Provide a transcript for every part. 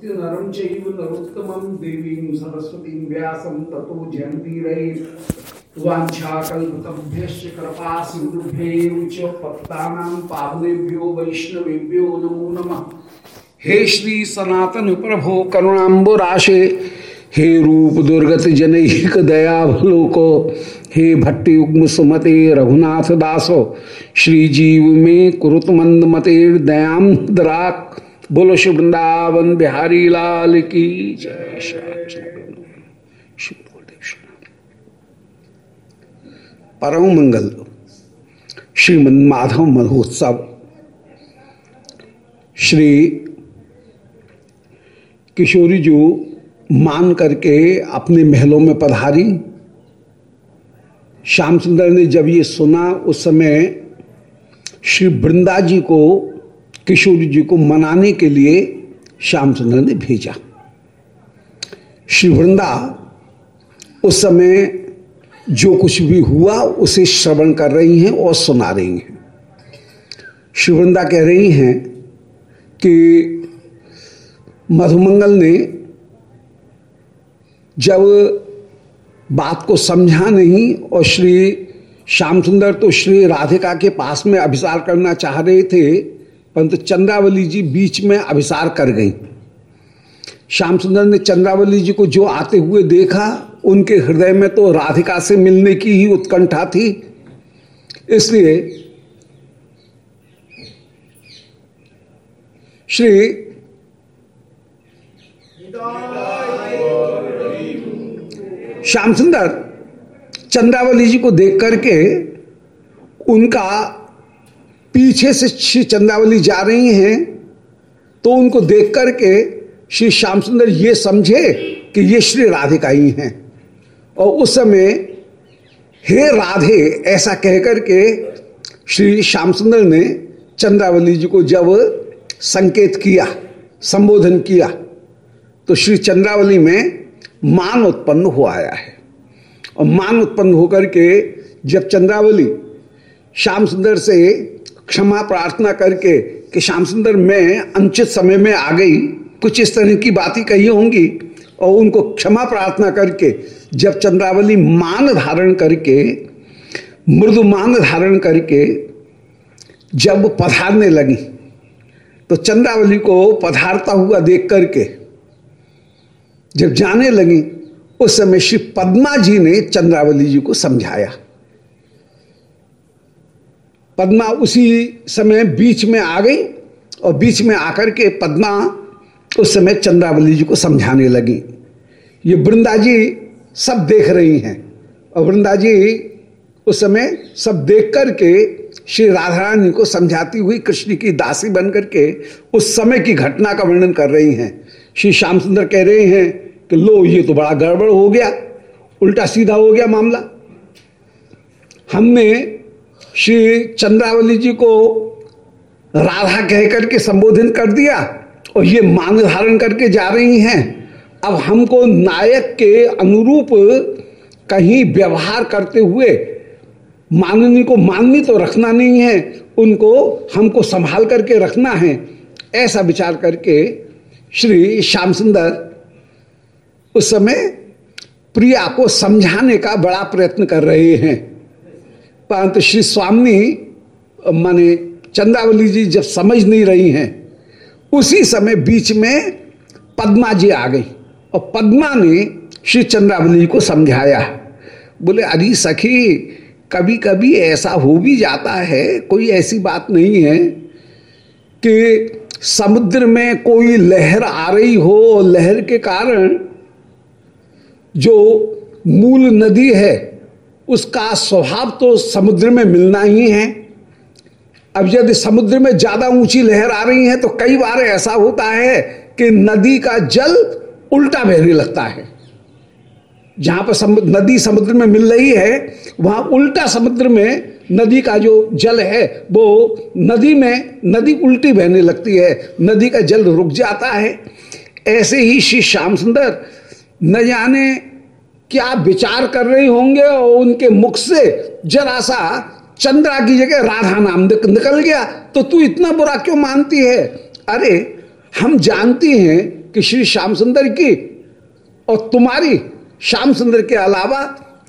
प्रकृति नरम चैव नरोत्तमं देवीं सरस्वतीं व्यासं ततो जयन्तीरैः। वाञ्छाकल्पतभ्यश्च कृपा च पत्तानां पावनेभ्यो वैष्णवेभ्यो नमो नमः। हे श्री सनातन प्रभो करुणाम्बुराशे, हे रूप दुर्गत जनैक दयावलोको, हे भट्टी उग्म सुमते रघुनाथ दासो श्री जीव में कुरुत मंद मते दयाम द्राक। बोलो श्री वृंदावन बिहारी लाल की जय श्री परम मंगल। श्रीमन माधव महोत्सव। श्री किशोरी जो मान करके अपने महलों में पधारी। श्याम सुंदर ने जब ये सुना, उस समय श्री वृंदा जी को किशोरी जी को मनाने के लिए श्याम सुंदर ने भेजा। श्री वृंदा, उस समय जो कुछ भी हुआ, उसे श्रवण कर रही हैं और सुना रही हैं। श्री वृंदा कह रही हैं कि मधुमंगल ने जब बात को समझा नहीं और श्री श्याम सुंदर तो श्री राधिका के पास में अभिसार करना चाह रहे थे परंतु चंद्रावली जी बीच में अभिसार कर गई। श्याम सुंदर ने चंद्रावली जी को जो आते हुए देखा, उनके हृदय में तो राधिका से मिलने की ही उत्कंठा थी। इसलिए श्री श्याम सुंदर चंद्रावली जी को देख करके उनका पीछे से श्री चंद्रावली जा रही हैं तो उनको देख करके श्री श्याम सुंदर ये समझे कि ये श्री राधिका ही। हैं और उस समय, हे राधे, ऐसा कह करके श्री श्याम सुंदर ने चंद्रावली जी को जब संकेत किया, संबोधन किया तो श्री चंद्रावली में मान उत्पन्न हो आया है। और मान उत्पन्न होकर के जब चंद्रावली श्याम सुंदर से क्षमा प्रार्थना करके कि श्याम सुंदर, मैं अनुचित समय में आ गई। कुछ इस तरह की बातें कही होंगी और उनको क्षमा प्रार्थना करके, जब चंद्रावली मान धारण करके, मृदु मान धारण करके जब पधारने लगी तो चंद्रावली को पधारता हुआ देख करके, जब जाने लगी, उस समय श्री पद्मा जी ने चंद्रावली जी को समझाया। पद्मा उसी समय बीच में आ गई और बीच में आकर के पद्मा उस समय चंद्रावली जी को समझाने लगी। ये वृंदा जी सब देख रही हैं और वृंदा जी उस समय सब देख करके श्री राधा रानी को समझाती हुई कृष्ण की दासी बन करके उस समय की घटना का वर्णन कर रही हैं। श्री श्याम सुंदर कह रहे हैं कि लो, ये तो बड़ा गड़बड़ हो गया, उल्टा सीधा हो गया मामला। हमने श्री चंद्रावली जी को राधा कह करके संबोधित कर दिया और ये मान धारण करके जा रही हैं। अब हमको नायक के अनुरूप कहीं व्यवहार करते हुए माननी को माननी तो रखना नहीं है, उनको हमको संभाल करके रखना है। ऐसा विचार करके श्री श्याम सुंदर उस समय प्रिया को समझाने का बड़ा प्रयत्न कर रहे हैं। परंतु श्री स्वामी, माने चंद्रावली जी जब समझ नहीं रही हैं, उसी समय बीच में पद्मा जी आ गई और पद्मा ने श्री चंद्रावली को समझाया। बोले, अरे सखी कभी कभी ऐसा हो भी जाता है, कोई ऐसी बात नहीं है कि समुद्र में कोई लहर आ रही हो, लहर के कारण जो मूल नदी है उसका स्वभाव तो समुद्र में मिलना ही है। अब यदि समुद्र में ज़्यादा ऊँची लहर आ रही है तो कई बार ऐसा होता है कि नदी का जल उल्टा बहने लगता है। जहाँ पर समुद्र, नदी समुद्र में मिल रही है वहाँ उल्टा समुद्र में नदी का जो जल है वो नदी में नदी उल्टी बहने लगती है नदी का जल रुक जाता है। ऐसे ही श्री श्याम सुंदर न जाने क्या विचार कर रहे होंगे और उनके मुख से जरा सा चंद्रा की जगह राधा नाम निकल गया? तो तू इतना बुरा क्यों मानती है? अरे, हम जानती हैं कि श्री श्याम सुंदर की और तुम्हारी श्याम सुंदर के अलावा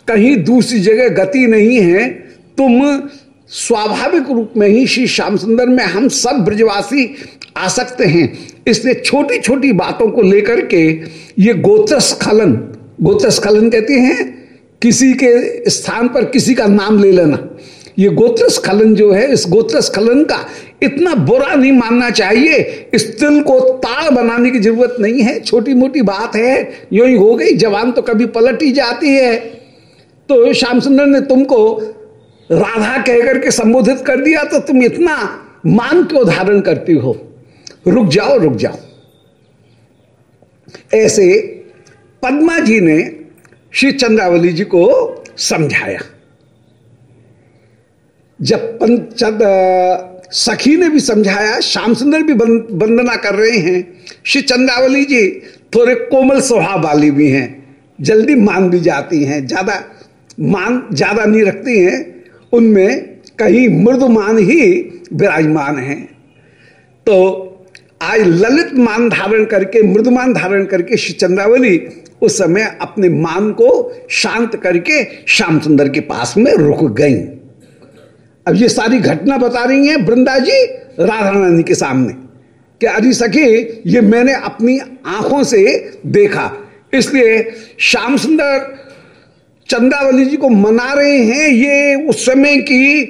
कहीं दूसरी जगह गति नहीं है। तुम स्वाभाविक रूप में ही श्री श्याम सुंदर में हम सब ब्रजवासी आ सकते हैं। इसलिए छोटी छोटी बातों को लेकर के ये गोत्र स्खलन गोत्र स्खलन कहते हैं, किसी के स्थान पर किसी का नाम ले लेना। ये गोत्र स्खलन जो है, इस गोत्र स्खलन का इतना बुरा नहीं मानना चाहिए। इस तिल को ताड़ बनाने की ज़रूरत नहीं है। छोटी मोटी बात है, यो ही हो गई, जवान तो कभी पलट ही जाती है। तो श्याम सुंदर ने तुमको राधा कहकर के संबोधित कर दिया तो तुम इतना मान क्यों धारण करती हो? रुक जाओ रुक जाओ। ऐसे पद्मा जी ने श्री चंद्रावली जी को समझाया। जब पंचद सखी ने भी समझाया, श्याम सुंदर भी वंदना कर रहे हैं। श्री चंद्रावली जी थोड़े कोमल स्वभाव वाली भी हैं, जल्दी मान भी जाती हैं, ज़्यादा मान ज़्यादा नहीं रखती हैं, उनमें कहीं मृदुमान ही विराजमान है। तो आज ललित मान धारण करके, मृदुमान धारण करके श्री चंद्रावली उस समय अपने मान को शांत करके श्याम सुंदर के पास में रुक गई। अब ये सारी घटना बता रही हैं वृंदा जी राधा रानी के सामने कि अरे सखी, ये मैंने अपनी आँखों से देखा। इसलिए श्याम सुंदर चंद्रावली जी को मना रहे हैं, ये उस समय की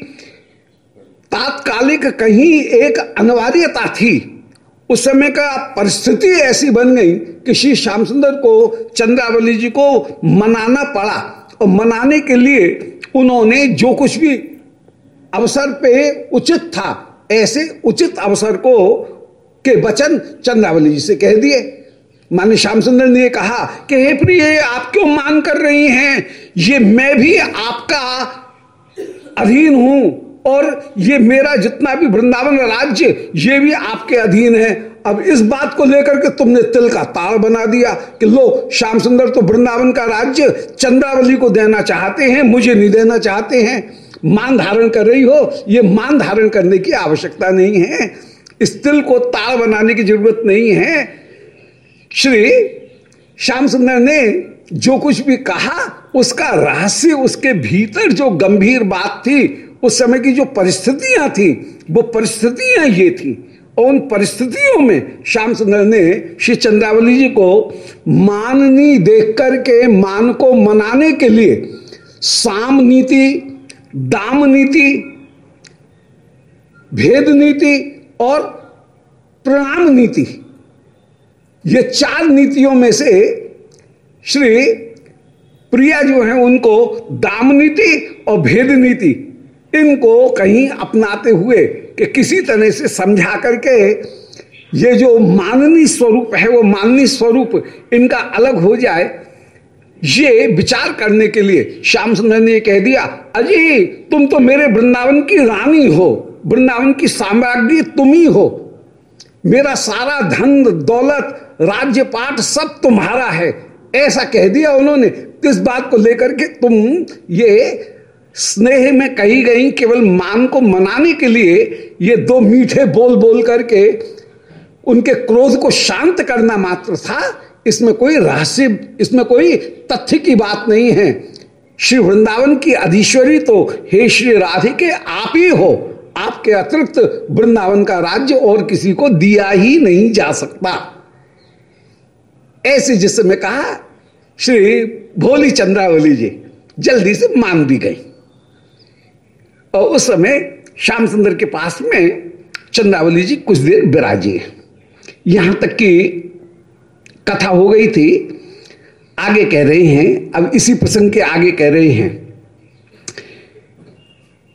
तात्कालिक कहीं एक अनिवार्यता थी। उस समय का परिस्थिति ऐसी बन गई कि श्री श्याम सुंदर को, चंद्रावली जी को मनाना पड़ा। और मनाने के लिए उन्होंने जो कुछ भी अवसर पे उचित था, ऐसे उचित अवसर को, के वचन चंद्रावली जी से कह दिए। माने श्याम सुंदर ने कहा कि, हे प्रिय, आप क्यों मान कर रही हैं? ये मैं भी आपका अधीन हूँ। और ये मेरा जितना भी वृंदावन राज्य, ये भी आपके अधीन है। अब इस बात को लेकर के तुमने तिल का ताड़ बना दिया कि लो, श्याम सुंदर तो वृंदावन का राज्य चंद्रावली को देना चाहते हैं, मुझे नहीं देना चाहते हैं। मान धारण कर रही हो, ये मान धारण करने की आवश्यकता नहीं है। इस तिल को ताड़ बनाने की ज़रूरत नहीं है। श्री श्याम सुंदर ने जो कुछ भी कहा, उसका रहस्य उसके भीतर जो गंभीर बात थी उस समय की जो परिस्थितियाँ थी, वो परिस्थितियाँ ये थी। और उन परिस्थितियों में श्याम सुंदर ने श्री चंद्रावली जी को माननी देख करके, मान को मनाने के लिए साम नीति, दाम नीति, भेद नीति और प्रणाम नीति, ये चार नीतियों में से श्री प्रिया जो है, उनको दाम नीति और भेद नीति इनको कहीं अपनाते हुए कि किसी तरह से समझा करके ये जो माननीय स्वरूप है, वो माननीय स्वरूप इनका अलग हो जाए, ये विचार करने के लिए श्याम सुंदर ने कह दिया, अजी, तुम तो मेरे वृंदावन की रानी हो, वृंदावन की साम्राज्ञी तुम ही हो। मेरा सारा धन, दौलत राज्य पाठ सब तुम्हारा है। ऐसा कह दिया उन्होंने। किस बात को लेकर के तुम ये स्नेह में कही गई केवल मान को मनाने के लिए ये दो मीठे बोल बोल करके उनके क्रोध को शांत करना मात्र था। इसमें कोई रहस्य, इसमें कोई तथ्य की बात नहीं है। श्री वृंदावन की अधीश्वरी तो हे श्री राधिके आप ही हो। आपके अतिरिक्त वृंदावन का राज्य और किसी को दिया ही नहीं जा सकता। ऐसे जिस समय कहा, श्री भोली चंद्रावली जी जल्दी से मान भी गई। और उस समय श्याम सुंदर के पास में चंद्रावली जी कुछ देर विराजी। यहाँ तक कि कथा हो गई थी, आगे कह रहे हैं, अब इसी प्रसंग के आगे कह रहे हैं।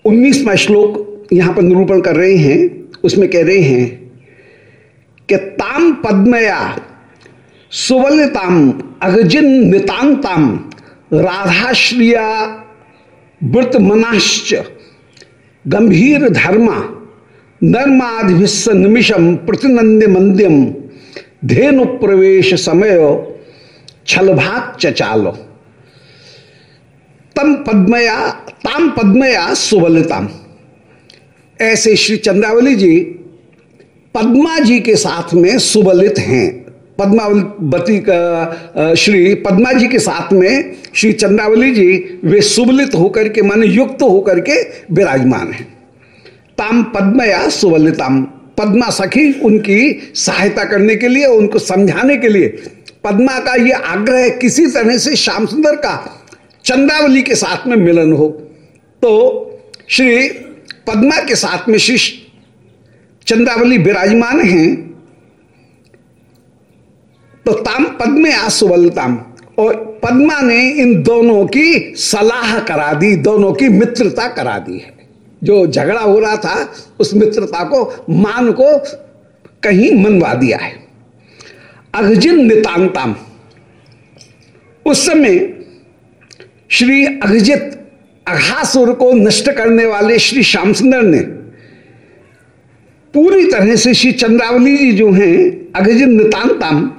उन्नीसवा श्लोक यहाँ पर निरूपण कर रहे हैं, उसमें कह रहे हैं कि ताम पद्मया, सुवलताम, अगजिन नितांताम राधाश्रिया व्रत मनाश्च गंभीर धर्मा नर्माधिभिस्स निमिषम प्रतिनंद मंद्यम धेनु प्रवेश समय छलभाग चचालो तम पद्मया ताम पद्मया सुवलताम। ऐसे श्री चंद्रावली जी पद्मा जी के साथ में सुबलित हैं। पद्मावती श्री पद्मा जी के साथ में श्री चंद्रावली जी, वे सुबलित होकर के, माने युक्त होकर के विराजमान हैं। ताम पद्म या सुबलिताम पद्मा सखी उनकी सहायता करने के लिए, उनको समझाने के लिए, पद्मा का ये आग्रह किसी तरह से श्याम सुंदर का चंद्रावली के साथ में मिलन हो तो श्री पद्मा के साथ में श्री चंद्रावली विराजमान हैं। तो ताम पद्मे आसुवलताम। और पद्मा ने इन दोनों की सलाह करा दी, दोनों की मित्रता करा दी है। जो झगड़ा हो रहा था, उस मित्रता को, मान को कहीं मनवा दिया है। अघजिन नितांताम। उस समय श्री अघजित अघासुर को नष्ट करने वाले श्री श्याम सुंदर ने पूरी तरह से श्री चंद्रावली जी जो हैं, अघजिन नितांताम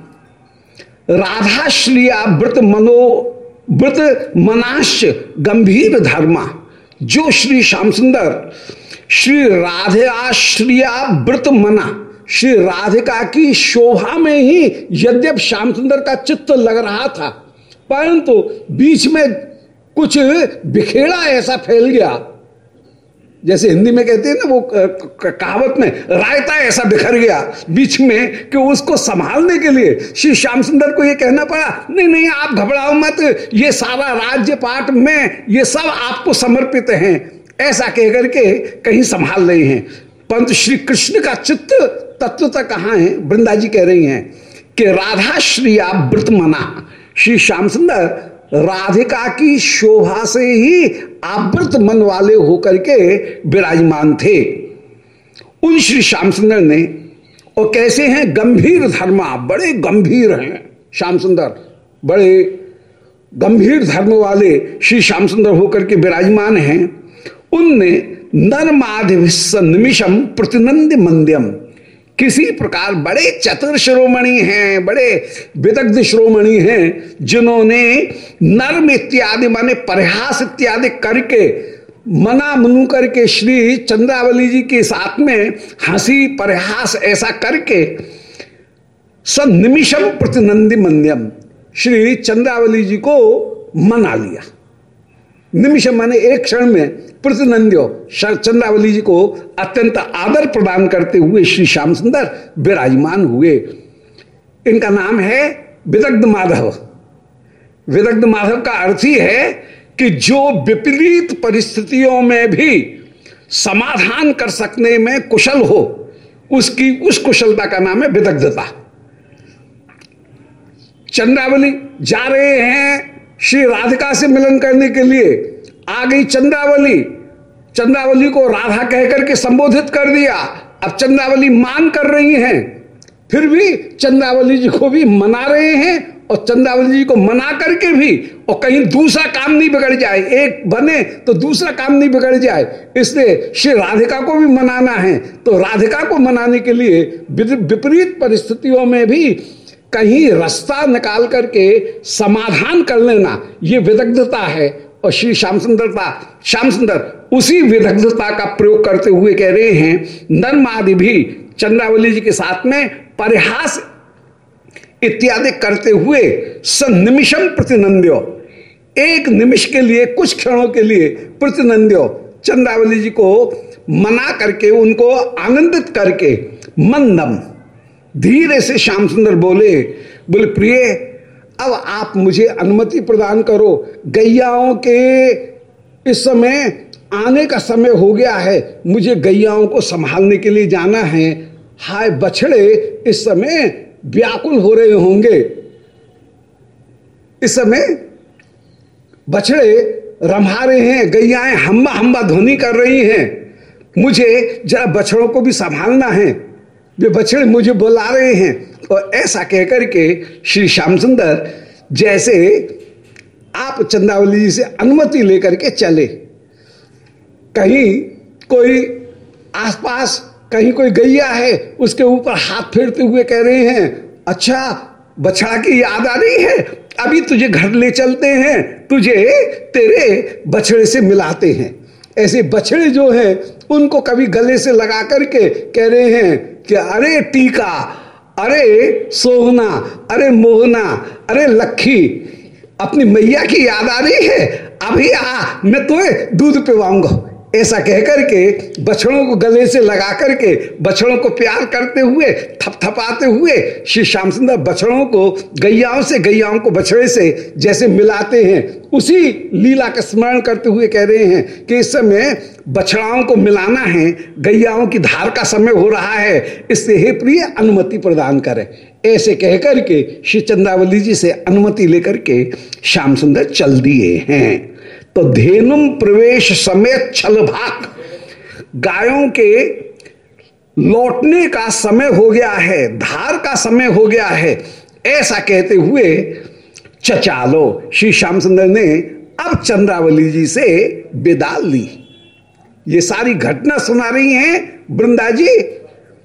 राधाश्रिया व्रत मनो, व्रत मनाश गंभीर धर्मा। जो श्री श्याम सुंदर, श्री राधेश्रिया व्रत मना, श्री राधिका की शोभा में ही यद्यप श्याम सुंदर का चित्त लग रहा था, परंतु बीच में कुछ बिखेड़ा ऐसा फैल गया। जैसे हिंदी में कहते हैं ना, वो कहावत में, रायता ऐसा बिखर गया। बीच में कि उसको संभालने के लिए श्री श्याम सुंदर को ये कहना पड़ा, नहीं नहीं, आप घबराओ मत, ये सारा राज्य पाठ में, ये सब आपको समर्पित हैं। ऐसा कह करके कहीं संभाल रहे हैं। पंत श्री कृष्ण का चित्त तत्वता कहाँ है? वृंदा जी कह रही हैं कि राधा श्री आप व्रत मना श्री श्याम सुंदर राधिका की शोभा से ही आवृत मन वाले होकर के विराजमान थे। उन श्री श्याम सुंदर ने, और कैसे हैं गंभीर धर्मा? बड़े गंभीर हैं, श्याम सुंदर, बड़े गंभीर धर्म वाले श्री श्याम सुंदर होकर के विराजमान हैं। उनने नरमाधि निमिषम प्रतिनंद मंद्यम किसी प्रकार बड़े चतुर श्रोमणि हैं, बड़े विदग्ध श्रोमणि हैं, जिन्होंने नर्म इत्यादि माने परिहास इत्यादि करके, मना मनु करके, श्री चंद्रावली जी के साथ में हँसी परिहास ऐसा करके स निमिषम प्रतिनंदी मंद्यम श्री चंद्रावली जी को मना लिया। निमिष माने एक क्षण में प्रतिनंद्यो चंद्रावली जी को अत्यंत आदर प्रदान करते हुए श्री श्याम सुंदर विराजमान हुए। इनका नाम है विदग्ध माधव। विदग्ध माधव का अर्थ ही है कि जो विपरीत परिस्थितियों में भी समाधान कर सकने में कुशल हो, उसकी उस कुशलता का नाम है विदग्धता। चंद्रावली जा रहे हैं श्री राधिका से मिलन करने के लिए। आ गई चंद्रावली चंद्रावली को राधा कहकर के संबोधित कर दिया। अब चंद्रावली मान कर रही हैं। फिर भी चंद्रावली जी को भी मना रहे हैं और चंद्रावली जी को मना करके भी और कहीं दूसरा काम नहीं बिगड़ जाए। एक बने तो दूसरा काम नहीं बिगड़ जाए। इसलिए श्री राधिका को भी मनाना है। तो राधिका को मनाने के लिए विपरीत परिस्थितियों में भी कहीं रास्ता निकाल करके समाधान कर लेना, ये विदग्धता है। और श्री श्याम सुंदरता श्याम सुंदर, उसी विदग्धता का प्रयोग करते हुए कह रहे हैं नर्म आदि भी चंद्रावली जी के साथ में परिहास इत्यादि करते हुए सनिमिषम प्रतिनंद्यो। एक निमिष के लिए, कुछ क्षणों के लिए प्रतिनंद्यो। चंद्रावली जी को मना करके, उनको आनंदित करके मंदम, धीरे से श्याम सुंदर बोले बोले, प्रिय अब आप मुझे अनुमति प्रदान करो। गैयाओं के इस समय आने का समय हो गया है। मुझे गैयाओं को संभालने के लिए जाना है। हाय बछड़े, इस समय व्याकुल हो रहे होंगे। इस समय बछड़े रम्हा रहे हैं, गैयाएँ हम्बा हम्बा ध्वनि कर रही हैं। मुझे जरा बछड़ों को भी संभालना है। वे बछड़े मुझे बुला रहे हैं। और ऐसा कहकर के श्री श्याम सुंदर जैसे आप चंदावली जी से अनुमति लेकर के चले। कहीं कोई आसपास कहीं कोई गैया है, उसके ऊपर हाथ फेरते हुए कह रहे हैं अच्छा बछड़ा की याद आ रही है, अभी तुझे घर ले चलते हैं, तुझे तेरे बछड़े से मिलाते हैं। ऐसे बछड़े जो हैं, उनको कभी गले से लगा करके कह रहे हैं कि, अरे टीका अरे सोहना, अरे मोहना, अरे लखी अपनी मैया की याद आ रही है? अभी आ, मैं तुम्हें दूध पिवाऊँगा ऐसा कह करके बछड़ों को गले से लगा करके बछड़ों को प्यार करते हुए, थपथपाते हुए श्री श्याम सुंदर बछड़ों को गैयाओं से गैयाओं को बछड़े से जैसे मिलाते हैं, उसी लीला का स्मरण करते हुए कह रहे हैं कि इस समय बछड़ाओं को मिलाना है, गैयाओं की धार का समय हो रहा है, इससे हे प्रिय अनुमति प्रदान करें। ऐसे कह करके श्री चंद्रावली जी से अनुमति लेकर के श्याम सुंदर चल दिए हैं। तो धेनुम प्रवेश समेत छल भाग। गायों के लौटने का समय हो गया है, धार का समय हो गया है। ऐसा कहते हुए चचालो, श्री श्याम सुंदर ने अब चंद्रावली जी से विदा ली। ये सारी घटना सुना रही हैं वृंदा जी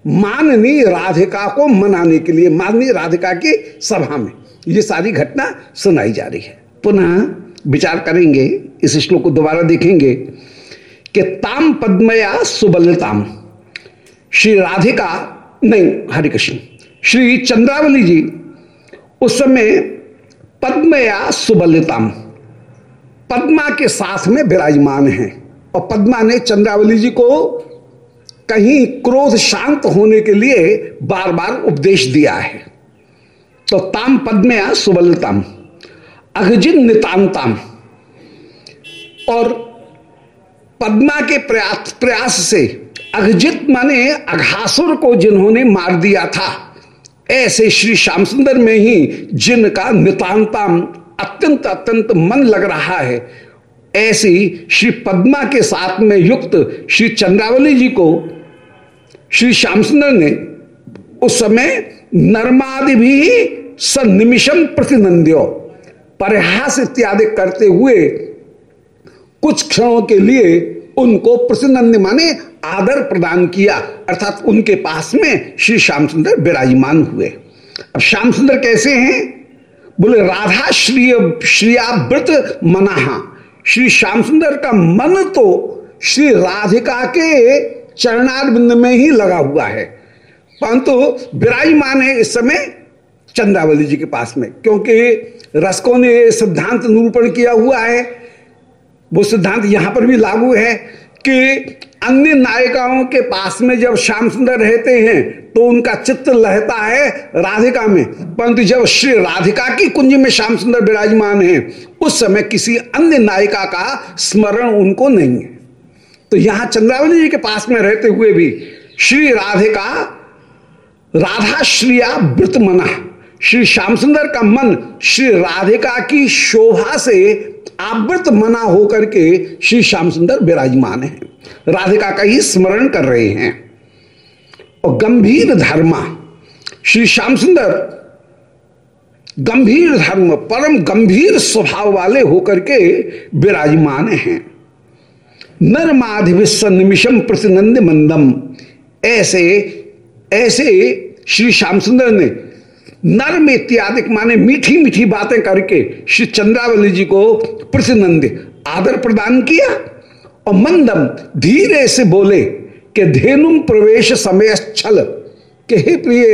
माननी राधिका को मनाने के लिए माननी राधिका की सभा में। ये सारी घटना सुनाई जा रही है। पुनः विचार करेंगे, इस श्लोक को दोबारा देखेंगे, कि ताम पद्मया सुबलताम। श्री राधिका, नहीं, हरि कृष्ण, श्री चंद्रावली जी, उस समय पद्मया सुबलताम। पद्मा के साथ में विराजमान हैं, और पद्मा ने चंद्रावली जी को कहीं क्रोध शांत होने के लिए बार बार उपदेश दिया है। तो ताम पद्मया सुबलताम। अघजिन नितांताम। और पद्मा के प्रयास प्रयास से अघजित माने अघासुर को जिन्होंने मार दिया था। ऐसे श्री श्याम सुंदर में ही जिनका नितांताम अत्यंत अत्यंत मन लग रहा है, ऐसी श्री पद्मा के साथ में युक्त श्री चंद्रावली जी को श्री श्याम सुंदर ने उस समय नर्मादि भी सन्निमिषम प्रतिनंद्यो। परिहास इत्यादि करते हुए कुछ क्षणों के लिए उनको प्रसन्न माने आदर प्रदान किया। अर्थात उनके पास में श्री श्याम सुंदर विराजमान हुए। अब श्याम सुंदर कैसे हैं? बोले, राधा श्री श्रियावृत मनाहा। श्री श्याम सुंदर का मन तो श्री राधिका के चरणारविंद में ही लगा हुआ है। परंतु विराजमान है इस समय चंद्रावली जी के पास में, क्योंकि रसकों ने सिद्धांत निरूपण किया हुआ है। वो सिद्धांत यहाँ पर भी लागू है कि अन्य नायिकाओं के पास में जब श्याम सुंदर रहते हैं तो उनका चित्त लहता है राधिका में। परंतु जब श्री राधिका की कुंज में श्याम सुंदर विराजमान है, उस समय किसी अन्य नायिका का स्मरण उनको नहीं है। तो यहाँ चंद्रावली जी के पास में रहते हुए भी श्री राधिका राधा श्रिया व्रत मना श्री श्याम सुंदर का मन श्री राधिका की शोभा से आवृत मना होकर के श्री श्याम सुंदर विराजमान है। राधिका का ही स्मरण कर रहे हैं। और गंभीर धर्मा, श्री श्याम सुंदर गंभीर धर्म, परम गंभीर स्वभाव वाले होकर के विराजमान हैं। नरमाधि विश्व निमिषम प्रतिनंद मंदम, ऐसे ऐसे श्री श्याम सुंदर ने नर्म इत्यादि माने मीठी मीठी बातें करके श्री चंद्रावली जी को प्रतिनंद आदर प्रदान किया और मंदम धीरे से बोले कि धेनुम प्रवेश समय छल के हे प्रिय,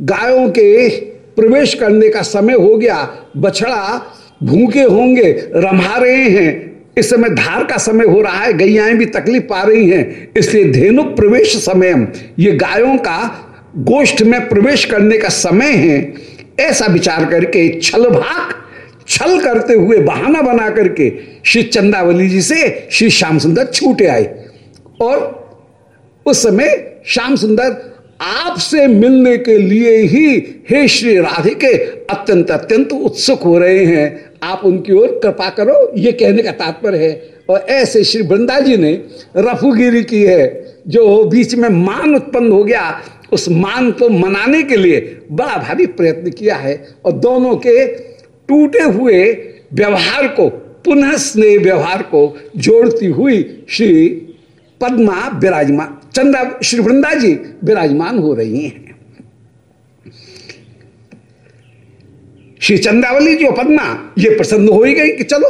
गायों के प्रवेश करने का समय हो गया, बछड़ा भूखे होंगे रमा रहे हैं। इस समय धार का समय हो रहा है, गैयाएँ भी तकलीफ़ पा रही हैं। इसलिए धेनु प्रवेश समय ये गायों का गोष्ठ में प्रवेश करने का समय है, ऐसा विचार करके छल भाग, छल करते हुए बहाना बना करके श्री चंदावली जी से श्री श्याम सुंदर छूटे आए। और उस समय श्याम सुंदर आपसे मिलने के लिए ही हे श्री राधे के अत्यंत अत्यंत उत्सुक हो रहे हैं। आप उनकी ओर कृपा करो, ये कहने का तात्पर्य है। और ऐसे श्री वृंदा जी ने रफुगिरी की है, जो बीच में मान उत्पन्न हो गया उस मांग को मनाने के लिए बड़ा भारी प्रयत्न किया है और दोनों के टूटे हुए व्यवहार को, पुनः स्नेह व्यवहार को जोड़ती हुई श्री पद्मा विराजमान चंद्र श्री वृंदा जी विराजमान हो रही हैं। श्री चंद्रावली जी पद्मा, ये प्रसन्न हो ही गई कि चलो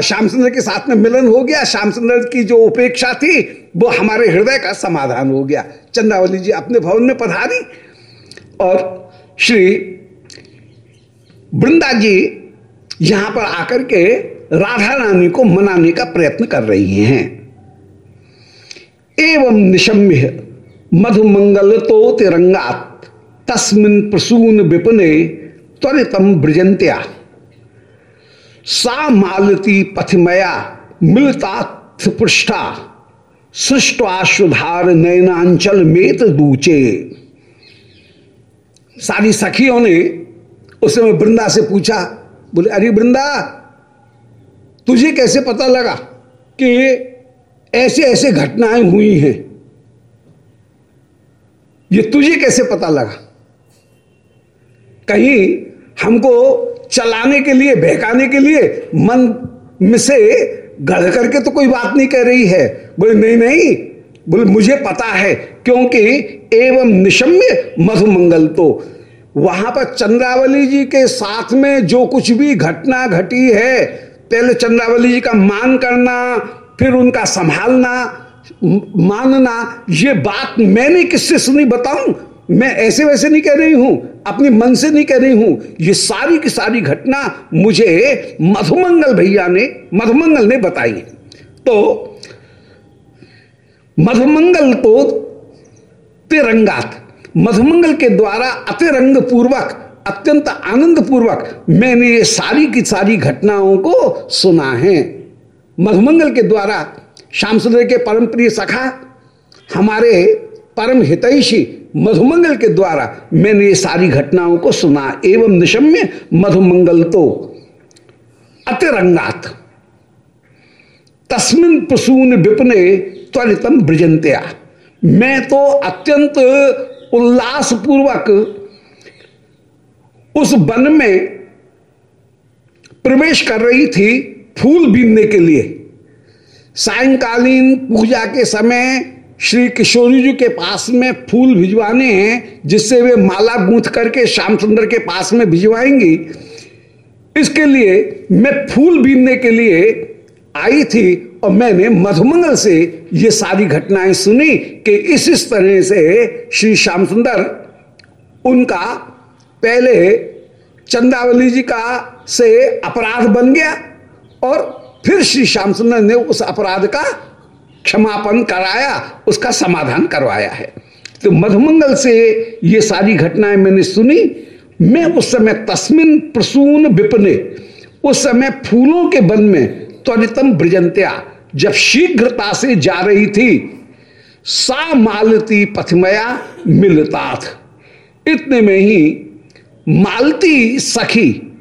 श्याम सुंदर के साथ में मिलन हो गया, श्याम सुंदर की जो उपेक्षा थी, वो हमारे हृदय का समाधान हो गया। चंद्रावली जी अपने भवन में पधारी और श्री वृंदा जी यहाँ पर आकर के राधा रानी को मनाने का प्रयत्न कर रही हैं। एवं निशम्य मधुमंगल तो तिरंगात तस्मिन प्रसून विपने त्वरितम ब्रजंत्या सा मालती पथमया मिलता पृष्ठा। सुष्टाशुधार नयनांचल मेत दूचे। सारी सखियों ने उस समय वृंदा से पूछा, बोले, अरे वृंदा, तुझे कैसे पता लगा कि ऐसे ऐसे घटनाएँ हुई हैं? ये तुझे कैसे पता लगा? कहीं हमको चलाने के लिए, बहकाने के लिए मन में से गढ़ करके तो कोई बात नहीं कह रही है। बोले, नहीं नहीं। बोले, मुझे पता है, क्योंकि एवं निशम्य मधुमंगल तो। वहाँ पर चंद्रावली जी के साथ में जो कुछ भी घटना घटी है, पहले चंद्रावली जी का मान करना, फिर उनका संभालना, मानना, ये बात मैंने किससे सुनी बताऊँ? मैं ऐसे वैसे नहीं कह रही हूँ, अपने मन से नहीं कह रही हूँ। ये सारी की सारी घटना मुझे मधुमंगल भैया ने, मधुमंगल ने बताई तो मधुमंगल तो तिरंगात, मधुमंगल के द्वारा अतिरंग पूर्वक अत्यंत आनंद पूर्वक मैंने ये सारी की सारी घटनाओं को सुना है। मधुमंगल के द्वारा श्याम सुंदर के परम प्रिय सखा, हमारे परम हितैषी मधुमंगल के द्वारा मैंने ये सारी घटनाओं को सुना, एवं निशम्य मधुमंगल तो अतिरंगात। तस्मिन प्रसून विपने त्वरितम ब्रजंत्या मैं तो अत्यंत उल्लास पूर्वक उस वन में प्रवेश कर रही थी फूल बीनने के लिए। सायंकालीन पूजा के समय श्री किशोरी जी के पास में फूल भिजवाने हैं, जिससे वे माला गूंथ करके श्याम सुंदर के पास में भिजवाएँगी। इसके लिए मैं फूल बीनने के लिए आई थी और मैंने मधुमंगल से ये सारी घटनाएँ सुनी कि इस इस तरह से श्री श्याम सुंदर उनका पहले चंदावली जी का से अपराध बन गया और फिर श्री श्याम सुंदर ने उस अपराध का क्षमापन कराया, उसका समाधान करवाया है। तो मधुमंगल से ये सारी घटनाएँ मैंने सुनी। मैं उस समय तस्मिन प्रसून विपने, उस समय फूलों के वन में त्वरितम ब्रजंत्या जब शीघ्रता से जा रही थी, सा मालती पथमया मिलतात इतने में ही मालती सखी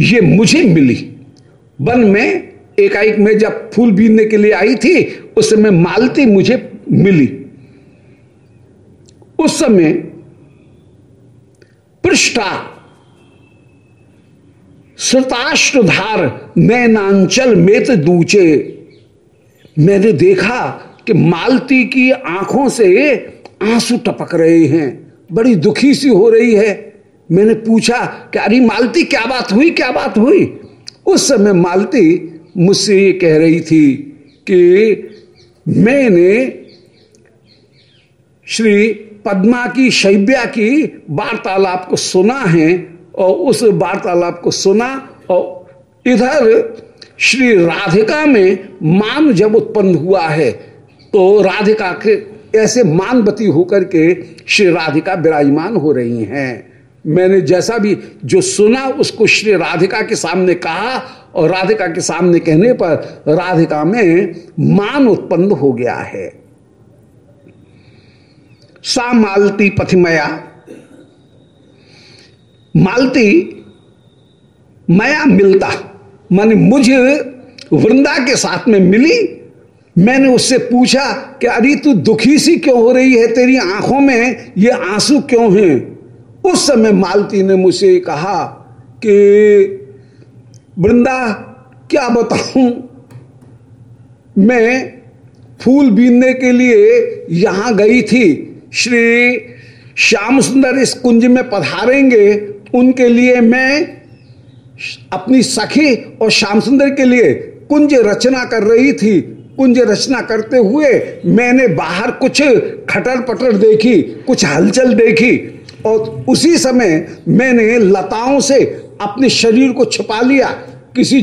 ये मुझे मिली। वन में एकाएक में जब फूल बीनने के लिए आई थी उस समय मालती मुझे मिली। उस समय पृष्ठा श्रुताष्ट्रधार नैनांचल मेत दूचे। मैंने देखा कि मालती की आँखों से आँसू टपक रहे हैं, बड़ी दुखी सी हो रही है। मैंने पूछा कि अरे मालती, क्या बात हुई, क्या बात हुई? उस समय मालती मुझसे ये कह रही थी कि मैंने श्री पद्मा की शैब्या की वार्तालाप को सुना है और उस वार्तालाप को सुना और इधर श्री राधिका में मान जब उत्पन्न हुआ है तो राधिका के ऐसे मानवती होकर के श्री राधिका विराजमान हो रही हैं। मैंने जैसा भी जो सुना, उसको श्री राधिका के सामने कहा और राधिका के सामने कहने पर राधिका में मान उत्पन्न हो गया है। सा मालती पथिमया। मालती मया मिलता। माने मुझे वृंदा के साथ में मिली। मैंने उससे पूछा कि अरे तू दुखी सी क्यों हो रही है? तेरी आँखों में ये आँसू क्यों हैं? उस समय मालती ने मुझसे कहा कि, वृंदा, क्या बताऊँ? मैं फूल बीनने के लिए यहाँ गई थी। श्री श्याम सुंदर इस कुंज में पधारेंगे। उनके लिए मैं अपनी सखी और श्याम सुंदर के लिए कुंज रचना कर रही थी। कुंज रचना करते हुए मैंने बाहर कुछ खटर पटर देखी, कुछ हलचल देखी। और उसी समय मैंने लताओं से अपने शरीर को छिपा लिया। किसी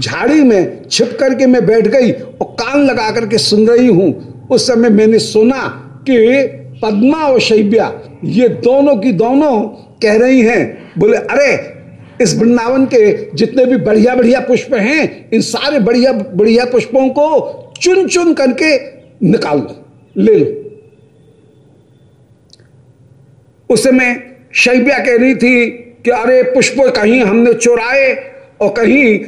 झाड़ी में छिप करके मैं बैठ गई और कान लगा करके सुन रही हूँ। उस समय मैंने सुना कि पद्मा और शैब्या ये दोनों की दोनों कह रही हैं। बोले, अरे, इस वृंदावन के जितने भी बढ़िया बढ़िया पुष्प हैं, इन सारे बढ़िया बढ़िया पुष्पों को चुन चुन करके निकाल लो ले लो। उस समय शैब्या कह रही थी कि अरे पुष्प कहीं हमने चुराए और कहीं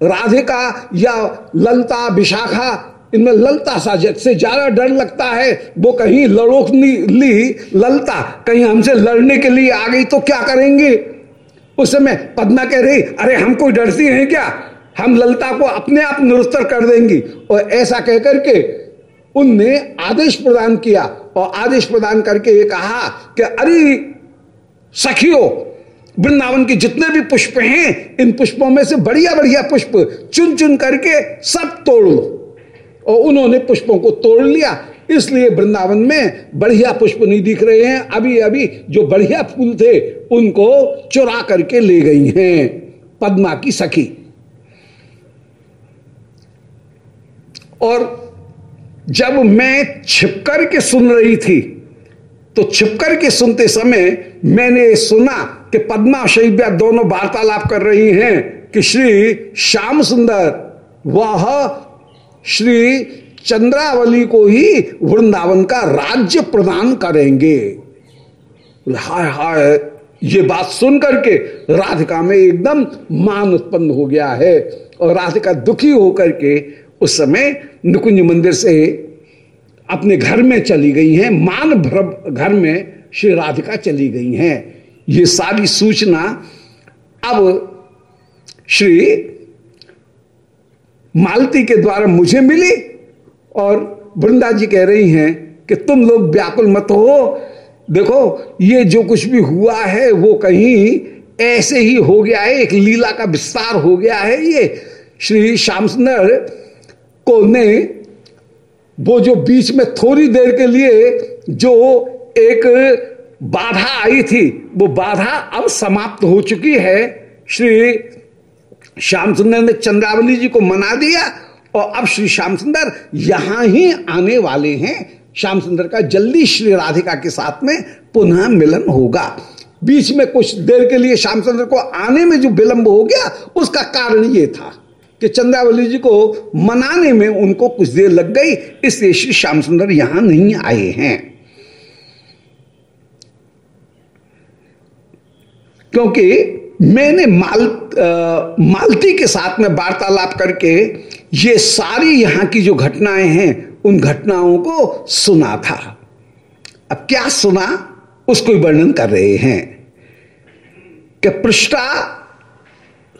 राधिका या ललता विशाखा, इनमें ललता साजत से ज़्यादा डर लगता है, वो कहीं लड़ोकनी ली ललता, कहीं हमसे लड़ने के लिए आ गई तो क्या करेंगे? उस समय पद्मा कह रही, अरे हम कोई डरती हैं क्या? हम ललता को अपने आप निरुत्तर कर देंगी। और ऐसा कहकर के उनने आदेश प्रदान किया। और आदेश प्रदान करके ये कहा कि अरे सखियो, वृंदावन के जितने भी पुष्प हैं, इन पुष्पों में से बढ़िया बढ़िया पुष्प चुन चुन करके सब तोड़ लो। और उन्होंने पुष्पों को तोड़ लिया। इसलिए वृंदावन में बढ़िया पुष्प नहीं दिख रहे हैं। अभी अभी जो बढ़िया फूल थे, उनको चुरा करके ले गई हैं पद्मा की सखी। और जब मैं छिपकर के सुन रही थी तो छिपकर के सुनते समय मैंने सुना कि पद्मा शैब्या दोनों वार्तालाप कर रही हैं कि श्री श्याम सुंदर वह श्री चंद्रावली को ही वृंदावन का राज्य प्रदान करेंगे। हाय हाय, ये बात सुन करके राधिका में एकदम मान उत्पन्न हो गया है और राधिका दुखी होकर के उस समय निकुंज मंदिर से अपने घर में चली गई हैं। मान भ्रभ घर में श्री राधिका चली गई हैं। ये सारी सूचना अब श्री मालती के द्वारा मुझे मिली और वृंदा जी कह रही हैं कि तुम लोग व्याकुल मत हो। देखो, ये जो कुछ भी हुआ है, वो कहीं ऐसे ही हो गया है। एक लीला का विस्तार हो गया है ये। श्री श्याम सुंदर को ने वो जो बीच में थोड़ी देर के लिए जो एक बाधा आई थी, वो बाधा अब समाप्त हो चुकी है। श्री श्याम सुंदर ने चंद्रावली जी को मना दिया और अब श्री श्याम सुंदर यहाँ ही आने वाले हैं। श्याम सुंदर का जल्दी श्री राधिका के साथ में पुनः मिलन होगा। बीच में कुछ देर के लिए श्याम सुंदर को आने में जो विलंब हो गया, उसका कारण ये था। कि चंद्रावली जी को मनाने में उनको कुछ देर लग गई इसलिए श्री श्याम सुंदर यहाँ नहीं आए हैं। क्योंकि मैंने माल आ, मालती के साथ में वार्तालाप करके ये सारी यहाँ की जो घटनाएँ हैं उन घटनाओं को सुना था। अब क्या सुना उसको वर्णन कर रहे हैं कि पृष्ठा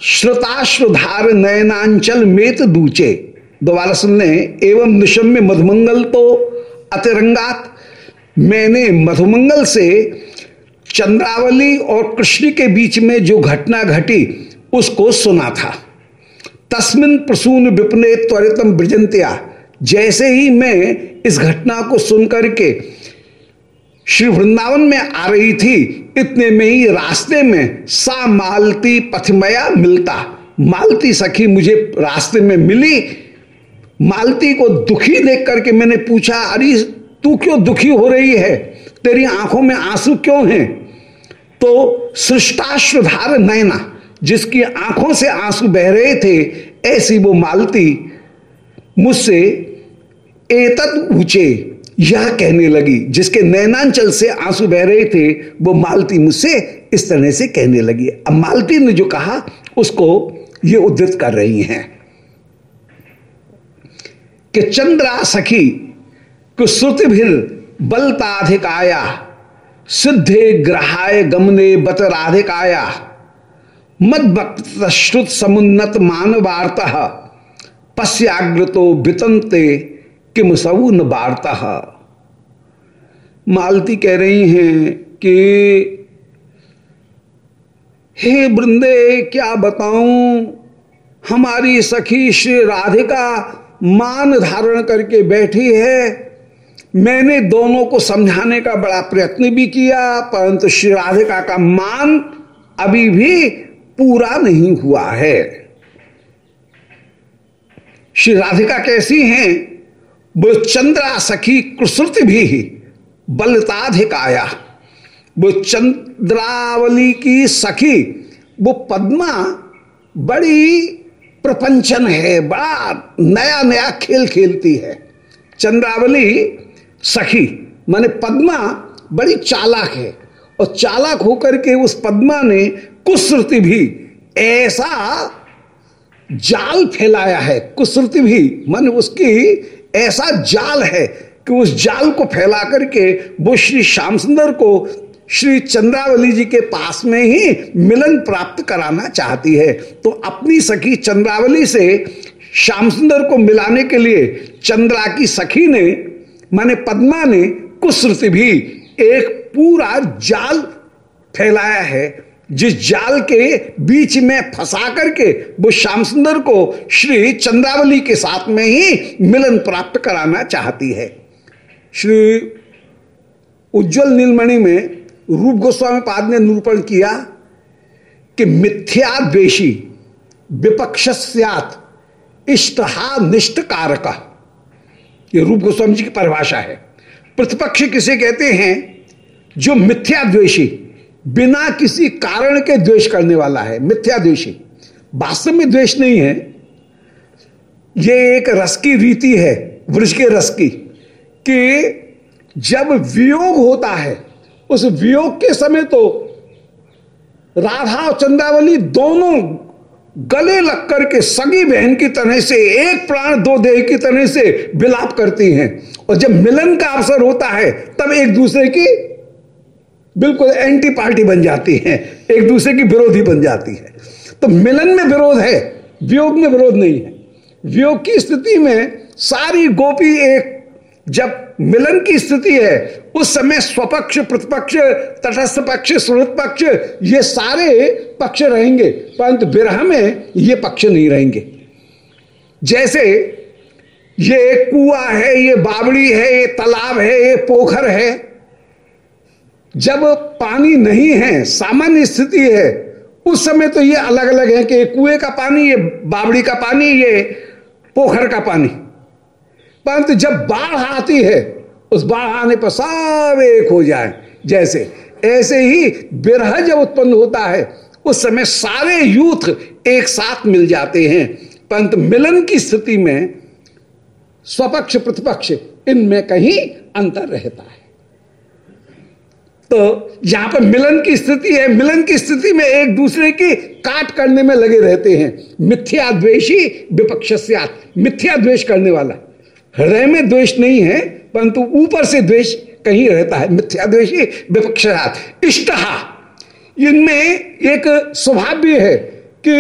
श्रुताश्रुधार नयनांचल मेत दूचे दोबारा सुन सुनने एवं निशम्य मधुमंगल तो अतिरंगात। मैंने मधुमंगल से चंद्रावली और कृष्ण के बीच में जो घटना घटी, उसको सुना था। तस्मिन प्रसून विपने त्वरितम ब्रजंत्या। जैसे ही मैं इस घटना को सुनकर के श्री वृंदावन में आ रही थी इतने में ही रास्ते में सा मालती पथमया मिलता। मालती सखी मुझे रास्ते में मिली। मालती को दुखी देख करके मैंने पूछा, अरे, तू क्यों दुखी हो रही है? तेरी आँखों में आँसू क्यों हैं? तो सृष्टाश्रधार नैना, जिसकी आँखों से आँसू बह रहे थे, ऐसी वो मालती मुझसे, एतद ऊँचे यह कहने लगी, जिसके नैनांचल से आँसू बह रहे थे, वो मालती मुझसे इस तरह से कहने लगी। अब मालती ने जो कहा, उसको ये उद्धृत कर रही हैं कि चंद्रा सखी को श्रुति बलताधिक आया, सिद्धे ग्रहाय गमने बत राधिकाया मद भक्त श्रुत समुन्नत मानवार्त, पश्याग्रतो बितंते किम सऊन वार्ता मालती कह रही हैं कि, हे वृंदे, क्या बताऊँ? हमारी सखी श्री राधिका मान धारण करके बैठी है। मैंने दोनों को समझाने का बड़ा प्रयत्न भी किया, परंतु श्री राधिका का मान अभी भी पूरा नहीं हुआ है। श्री राधिका कैसी हैं? वो चंद्रा सखी कुसृत भी बलताधिकाया। वो चंद्रावली की सखी, वो पद्मा बड़ी प्रपंचन है, बड़ा नया नया खेल खेलती है। चंद्रावली सखी, माने पद्मा बड़ी चालाक है, और चालाक होकर के उस पद्मा ने कुश्रुति भी ऐसा जाल फैलाया है। कुश्रुति भी, मन उसकी ऐसा जाल है कि उस जाल को फैला करके वो श्री श्याम सुंदर को श्री चंद्रावली जी के पास में ही मिलन प्राप्त कराना चाहती है। तो अपनी सखी चंद्रावली से श्याम सुंदर को मिलाने के लिए चंद्रा की सखी ने, माने पद्मा ने कुश्रुति भी एक पूरा जाल फैलाया है। जिस जाल के बीच में फंसा करके वो श्याम सुंदर को श्री चंद्रावली के साथ में ही मिलन प्राप्त कराना चाहती है। श्री उज्जवल नीलमणि में रूप गोस्वामी पाद ने निरूपण किया कि मिथ्या द्वेषी विपक्ष इष्टहा निष्ठ कारक। ये रूप गोस्वामी जी की परिभाषा है। प्रतिपक्ष किसे कहते हैं? जो मिथ्या द्वेषी बिना किसी कारण के द्वेष करने वाला है, मिथ्या द्वेषी। वास्तव में द्वेष नहीं है। ये एक रस की रीति है, वृक्ष के रस की, कि जब वियोग होता है, उस वियोग के समय तो राधा और चंद्रावली दोनों गले लग करके सगी बहन की तरह से, एक प्राण, दो देह की तरह से विलाप करती हैं। और जब मिलन का अवसर होता है, तब एक दूसरे की बिल्कुल एंटी पार्टी बन जाती हैं, एक दूसरे की विरोधी बन जाती है। तो मिलन में विरोध है, वियोग में विरोध नहीं है। वियोग की स्थिति में सारी गोपी एक, जब मिलन की स्थिति है, उस समय स्वपक्ष, प्रतिपक्ष तटस्थ पक्ष सुहृत पक्ष ये सारे पक्ष रहेंगे, परंतु विरह में ये पक्ष नहीं रहेंगे। जैसे ये कुआ है, ये बावड़ी है, ये तालाब है, ये पोखर है जब पानी नहीं है, सामान्य स्थिति है, उस समय तो ये अलग अलग है कि कुएँ का पानी, ये बावड़ी का पानी, ये पोखर का पानी। परंतु जब बाढ़ आती है, उस बाढ़ आने पर सब एक हो जाए। जैसे, ऐसे ही बिरह जब उत्पन्न होता है, उस समय सारे यूथ एक साथ मिल जाते हैं। परंतु मिलन की स्थिति में स्वपक्ष, प्रतिपक्ष, इनमें कहीं अंतर रहता है। तो यहाँ पर मिलन की स्थिति है, मिलन की स्थिति में एक दूसरे की काट करने में लगे रहते हैं। मिथ्या द्वेषी विपक्ष मिथ्या द्वेष करने वाला। हृदय में द्वेष नहीं है, परंतु ऊपर से द्वेष कहीं रहता है। मिथ्या द्वेषी विपक्ष इष्ट इनमें एक स्वभाव भी है कि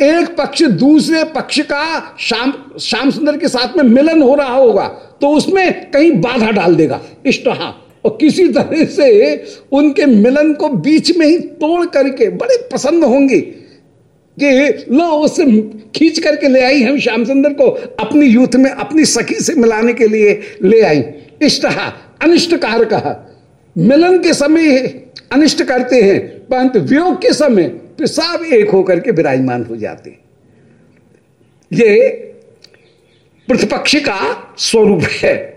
एक पक्ष दूसरे पक्ष का श्याम श्याम सुंदर के साथ में मिलन हो रहा होगा तो उसमें कहीं बाधा डाल देगा। इष्टहा। और किसी तरह से उनके मिलन को बीच में ही तोड़ करके बड़े प्रसन्न होंगे कि, लो उससे खींच करके ले आई हम श्याम सुंदर को अपनी यूथ में, अपनी सखी से मिलाने के लिए ले आई। इष्ट अनिष्ट कार कहा मिलन के समय अनिष्ट करते हैं, परंतु वियोग के समय सब एक होकर के विराजमान हो जाते ये प्रतिपक्षी का स्वरूप है।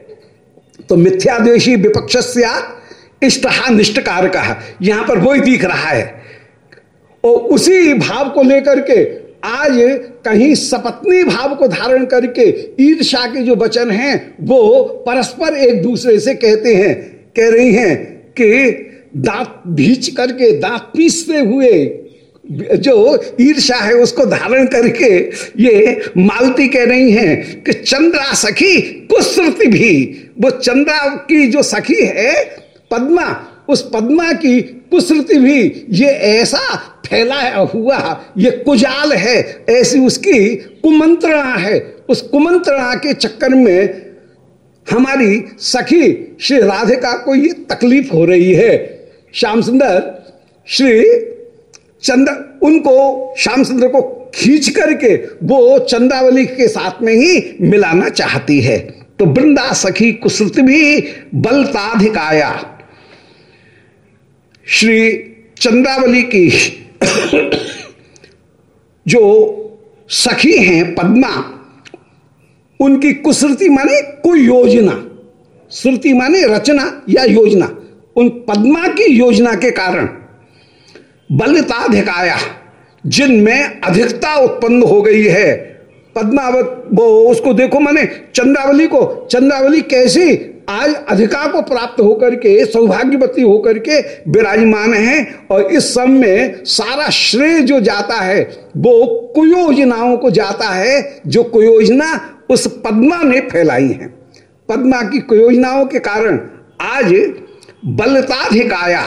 तो मिथ्याद्वेशी विपक्ष इष्टहा निष्ठ कारक यहाँ पर वही दिख रहा है। और उसी भाव को लेकर के आज कहीं सपत्नी भाव को धारण करके ईर्षा के जो वचन हैं, वो परस्पर एक दूसरे से कहते हैं, कह रही हैं कि दांत भीच करके दांत पीसते हुए जो ईर्षा है उसको धारण करके ये मालती कह रही हैं कि चंद्रा सखी कुश्रुति भी। वो चंद्रा की जो सखी है, पद्मा, उस पद्मा की कुश्रुति भी, ये ऐसा फैला हुआ, ये कुजाल है, ऐसी उसकी कुमंत्रणा है। उस कुमंत्रणा के चक्कर में हमारी सखी श्री राधिका को ये तकलीफ़ हो रही है। श्याम सुंदर, श्री चंद्र उनको श्याम सुंदर को खींच करके वो चंद्रावली के साथ में ही मिलाना चाहती है। तो वृंदा सखी कुसृत भी बलताधिकाया। श्री चंद्रावली की जो सखी हैं पद्मा, उनकी कुश्रुति माने कोई योजना। श्रुति माने रचना या योजना। उन पद्मा की योजना के कारण बलताधिकाया, जिनमें अधिकता उत्पन्न हो गई है। पद्मावत, वो उसको देखो मैंने, चंद्रावली को, चंद्रावली कैसी? आज अधिकार को प्राप्त होकर के, सौभाग्यवती होकर के विराजमान है, और इस सब में सारा श्रेय जो जाता है, वो कुयोजनाओं को जाता है, जो कुयोजना उस पद्मा ने फैलाई है। पद्मा की कुयोजनाओं के कारण आज बलताधिकाया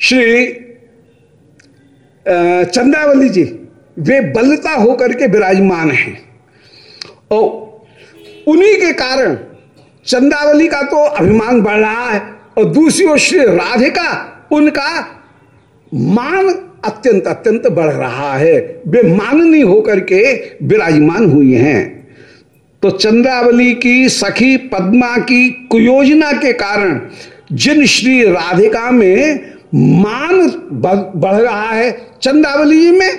श्री चंद्रावली जी, वे बलता होकर के विराजमान हैं। और उन्हीं के कारण चंद्रावली का तो अभिमान बढ़ रहा है और दूसरी ओर श्री राधिका, उनका मान अत्यंत अत्यंत बढ़ रहा है। वे माननी होकर के विराजमान हुई हैं। तो चंद्रावली की सखी पद्मा की कुयोजना के कारण जिन श्री राधिका में मान बढ़ रहा है, चंदावली में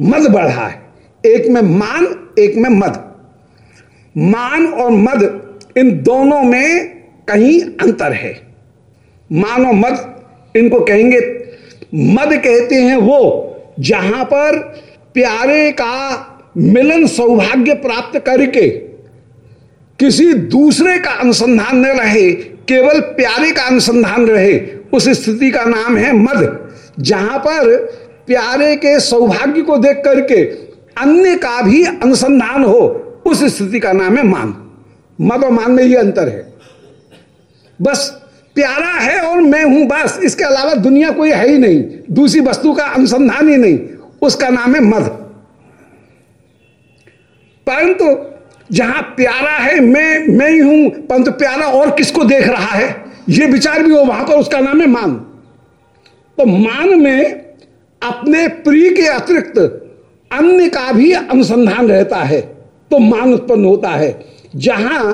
मद बढ़ रहा है। एक में मान, एक में मद। मान और मद इन दोनों में कहीं अंतर है। मान और मद इनको कहेंगे, मद कहते हैं वो जहाँ पर प्यारे का मिलन सौभाग्य प्राप्त करके किसी दूसरे का अनुसंधान न रहे, केवल प्यारे का अनुसंधान रहे उस स्थिति का नाम है मद, जहाँ पर प्यारे के सौभाग्य को देख करके अन्य का भी अनुसंधान हो, उस स्थिति का नाम है मान। मद और मान में ये अंतर है। बस प्यारा है और मैं हूँ बस, इसके अलावा दुनिया कोई है ही नहीं, दूसरी वस्तु का अनुसंधान ही नहीं, उसका नाम है मद। परंतु जहाँ प्यारा है, मैं मैं ही हूँ, परंतु प्यारा और किसको देख रहा है? यह विचार भी हो वहाँ पर, उसका नाम है मान। तो मान में अपने प्रिय के अतिरिक्त अन्य का भी अनुसंधान रहता है तो मान उत्पन्न होता है। जहाँ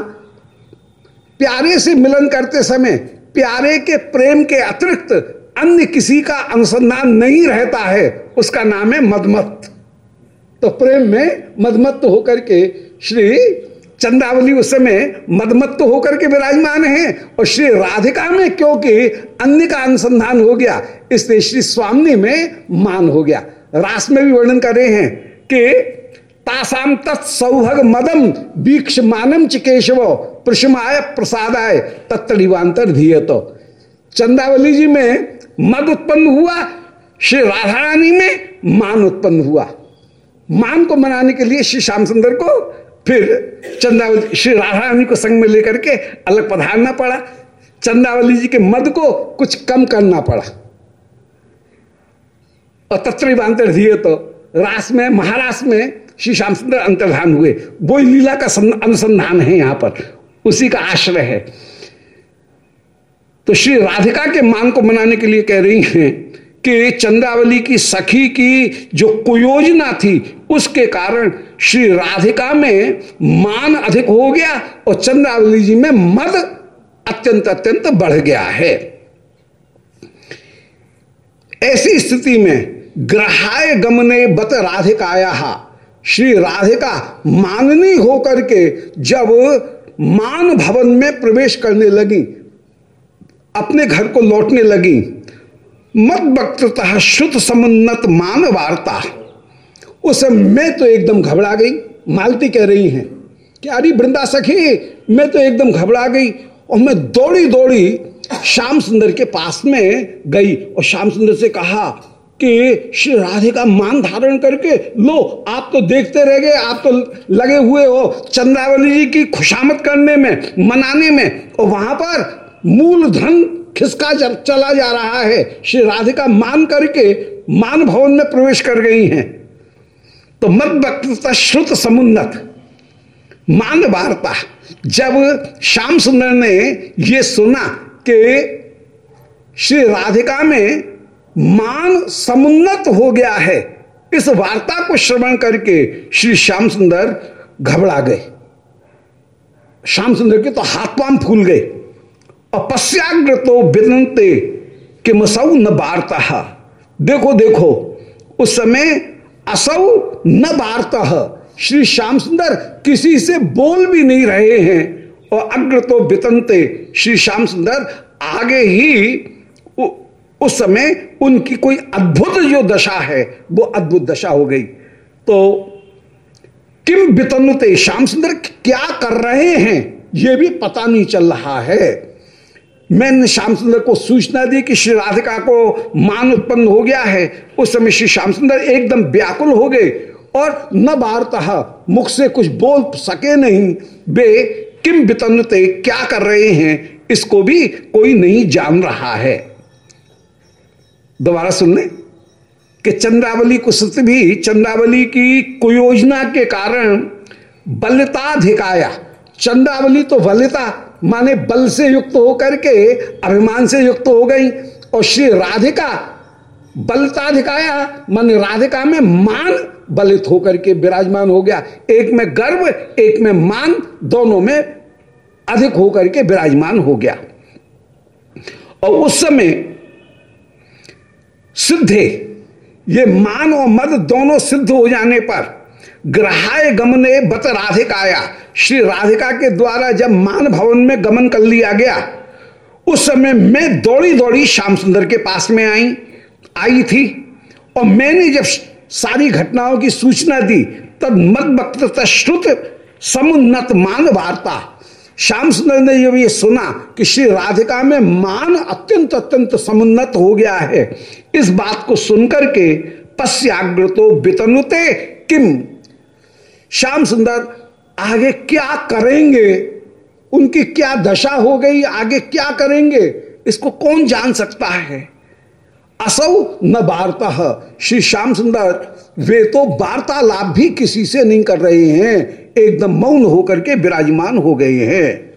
प्यारे से मिलन करते समय प्यारे के प्रेम के अतिरिक्त अन्य किसी का अनुसंधान नहीं रहता है, उसका नाम है मदमत तो प्रेम में मदमत्त होकर के श्री चंद्रावली उस समय मदमत्त होकर के विराजमान है और श्री राधिका में क्योंकि अन्य का अनुसंधान हो गया, इसलिए श्री स्वामी में मान हो गया। रास में भी वर्णन कर रहे हैं कि तासाम तत्सौभग मदम वीक्ष मानम चिकेशव प्रशमाय प्रसादाय तत्तड़ीवांतर धीय तो चंदावली जी में मद उत्पन्न हुआ, श्री राधा रानी में मान उत्पन्न हुआ। मान को मनाने के लिए श्री श्याम सुंदर को फिर चंदावली, श्री राधा रानी को संग में लेकर के अलग पधारना पड़ा। चंदावली जी के मद को कुछ कम करना पड़ा। और तत्वांतर दिए तो। रास में महाराष्ट्र में श्री श्याम सुंदर अंतर्धान हुए। वो लीला का अनुसंधान है यहाँ पर। उसी का आश्रय है। तो श्री राधिका के मान को मनाने के लिए कह रही हैं कि चंद्रावली की सखी की जो कुयोजना थी, उसके कारण श्री राधिका में मान अधिक हो गया और चंद्रावली जी में मद अत्यंत अत्यंत बढ़ गया है। ऐसी स्थिति में ग्रहाय गमने बत राधिकाया श्री राधिका माननी होकर के जब मान भवन में प्रवेश करने लगी, अपने घर को लौटने लगी मत वक्तः शुद्ध समुन्नत मान वार्ता। उस मैं तो एकदम घबरा गई। मालती कह रही हैं कि अरे वृंदा सखी, मैं तो एकदम घबरा गई और मैं दौड़ी दौड़ी श्याम सुंदर के पास में गई और श्याम सुंदर से कहा कि श्री राधे का मान धारण करके लो, आप तो देखते रह गए, आप तो लगे हुए हो चंद्रावली जी की खुशामद करने में, मनाने में और वहाँ पर मूल धन खिसका चला जा रहा है, श्री राधिका मान करके मान भवन में प्रवेश कर गई हैं। तो मत वक्तता श्रुत समुन्नत, मान वार्ता, जब श्याम सुंदर ने यह सुना कि श्री राधिका में मान समुन्नत हो गया है, इस वार्ता को श्रवण करके श्री श्याम सुंदर घबरा गए। श्याम सुंदर के तो हाथ पाम फूल गए। और पश्चाग्र तो बिदनते कि मसऊ न बारता देखो देखो, उस समय असौ न बारता श्री श्याम सुंदर किसी से बोल भी नहीं रहे हैं और अग्र तो बितनते श्री श्याम सुंदर आगे ही उस समय उनकी कोई अद्भुत जो दशा है, वो अद्भुत दशा हो गई। तो किम बितनुते श्याम सुंदर क्या कर रहे हैं? ये भी पता नहीं चल रहा है। मैंने श्याम सुंदर को सूचना दी कि श्री राधिका को मान उत्पन्न हो गया है। उस समय श्री श्याम सुंदर एकदम व्याकुल हो गए और न बारतः मुख से कुछ बोल सके नहीं। वे किम बितनते क्या कर रहे हैं? इसको भी कोई नहीं जान रहा है। दोबारा सुनने कि चंद्रावली कुशत भी चंद्रावली की कुयोजना के कारण बलताधिकाया चंद्रावली तो बलिता माने बल से युक्त होकर के अभिमान से युक्त हो गई और श्री राधिका बलताधिकाया, माने राधिका में मान बलित होकर के विराजमान हो गया। एक में गर्व, एक में मान, दोनों में अधिक होकर के विराजमान हो गया। और उस समय सिद्धे, ये मान और मद दोनों सिद्ध हो जाने पर ग्रहाय गमने बत राधिकाया। श्री राधिका के द्वारा जब मान भवन में गमन कर लिया गया, उस समय मैं दौड़ी दौड़ी श्याम सुंदर के पास में आई आई थी, और मैंने जब सारी घटनाओं की सूचना दी, तब मत वक्त श्रुत समुन्नत मान वार्ता। श्याम सुंदर ने जब ये सुना कि श्री राधिका में मान अत्यंत अत्यंत समुन्नत हो गया है, इस बात को सुनकर के पश्याग्रतो बितनुते किम? श्याम सुंदर, आगे क्या करेंगे? उनकी क्या दशा हो गई? आगे क्या करेंगे? इसको कौन जान सकता है? असौ न वार्ता। श्री श्याम सुंदर, वे तो वार्तालाप भी किसी से नहीं कर रहे हैं। एकदम मौन होकर के विराजमान हो गए हैं।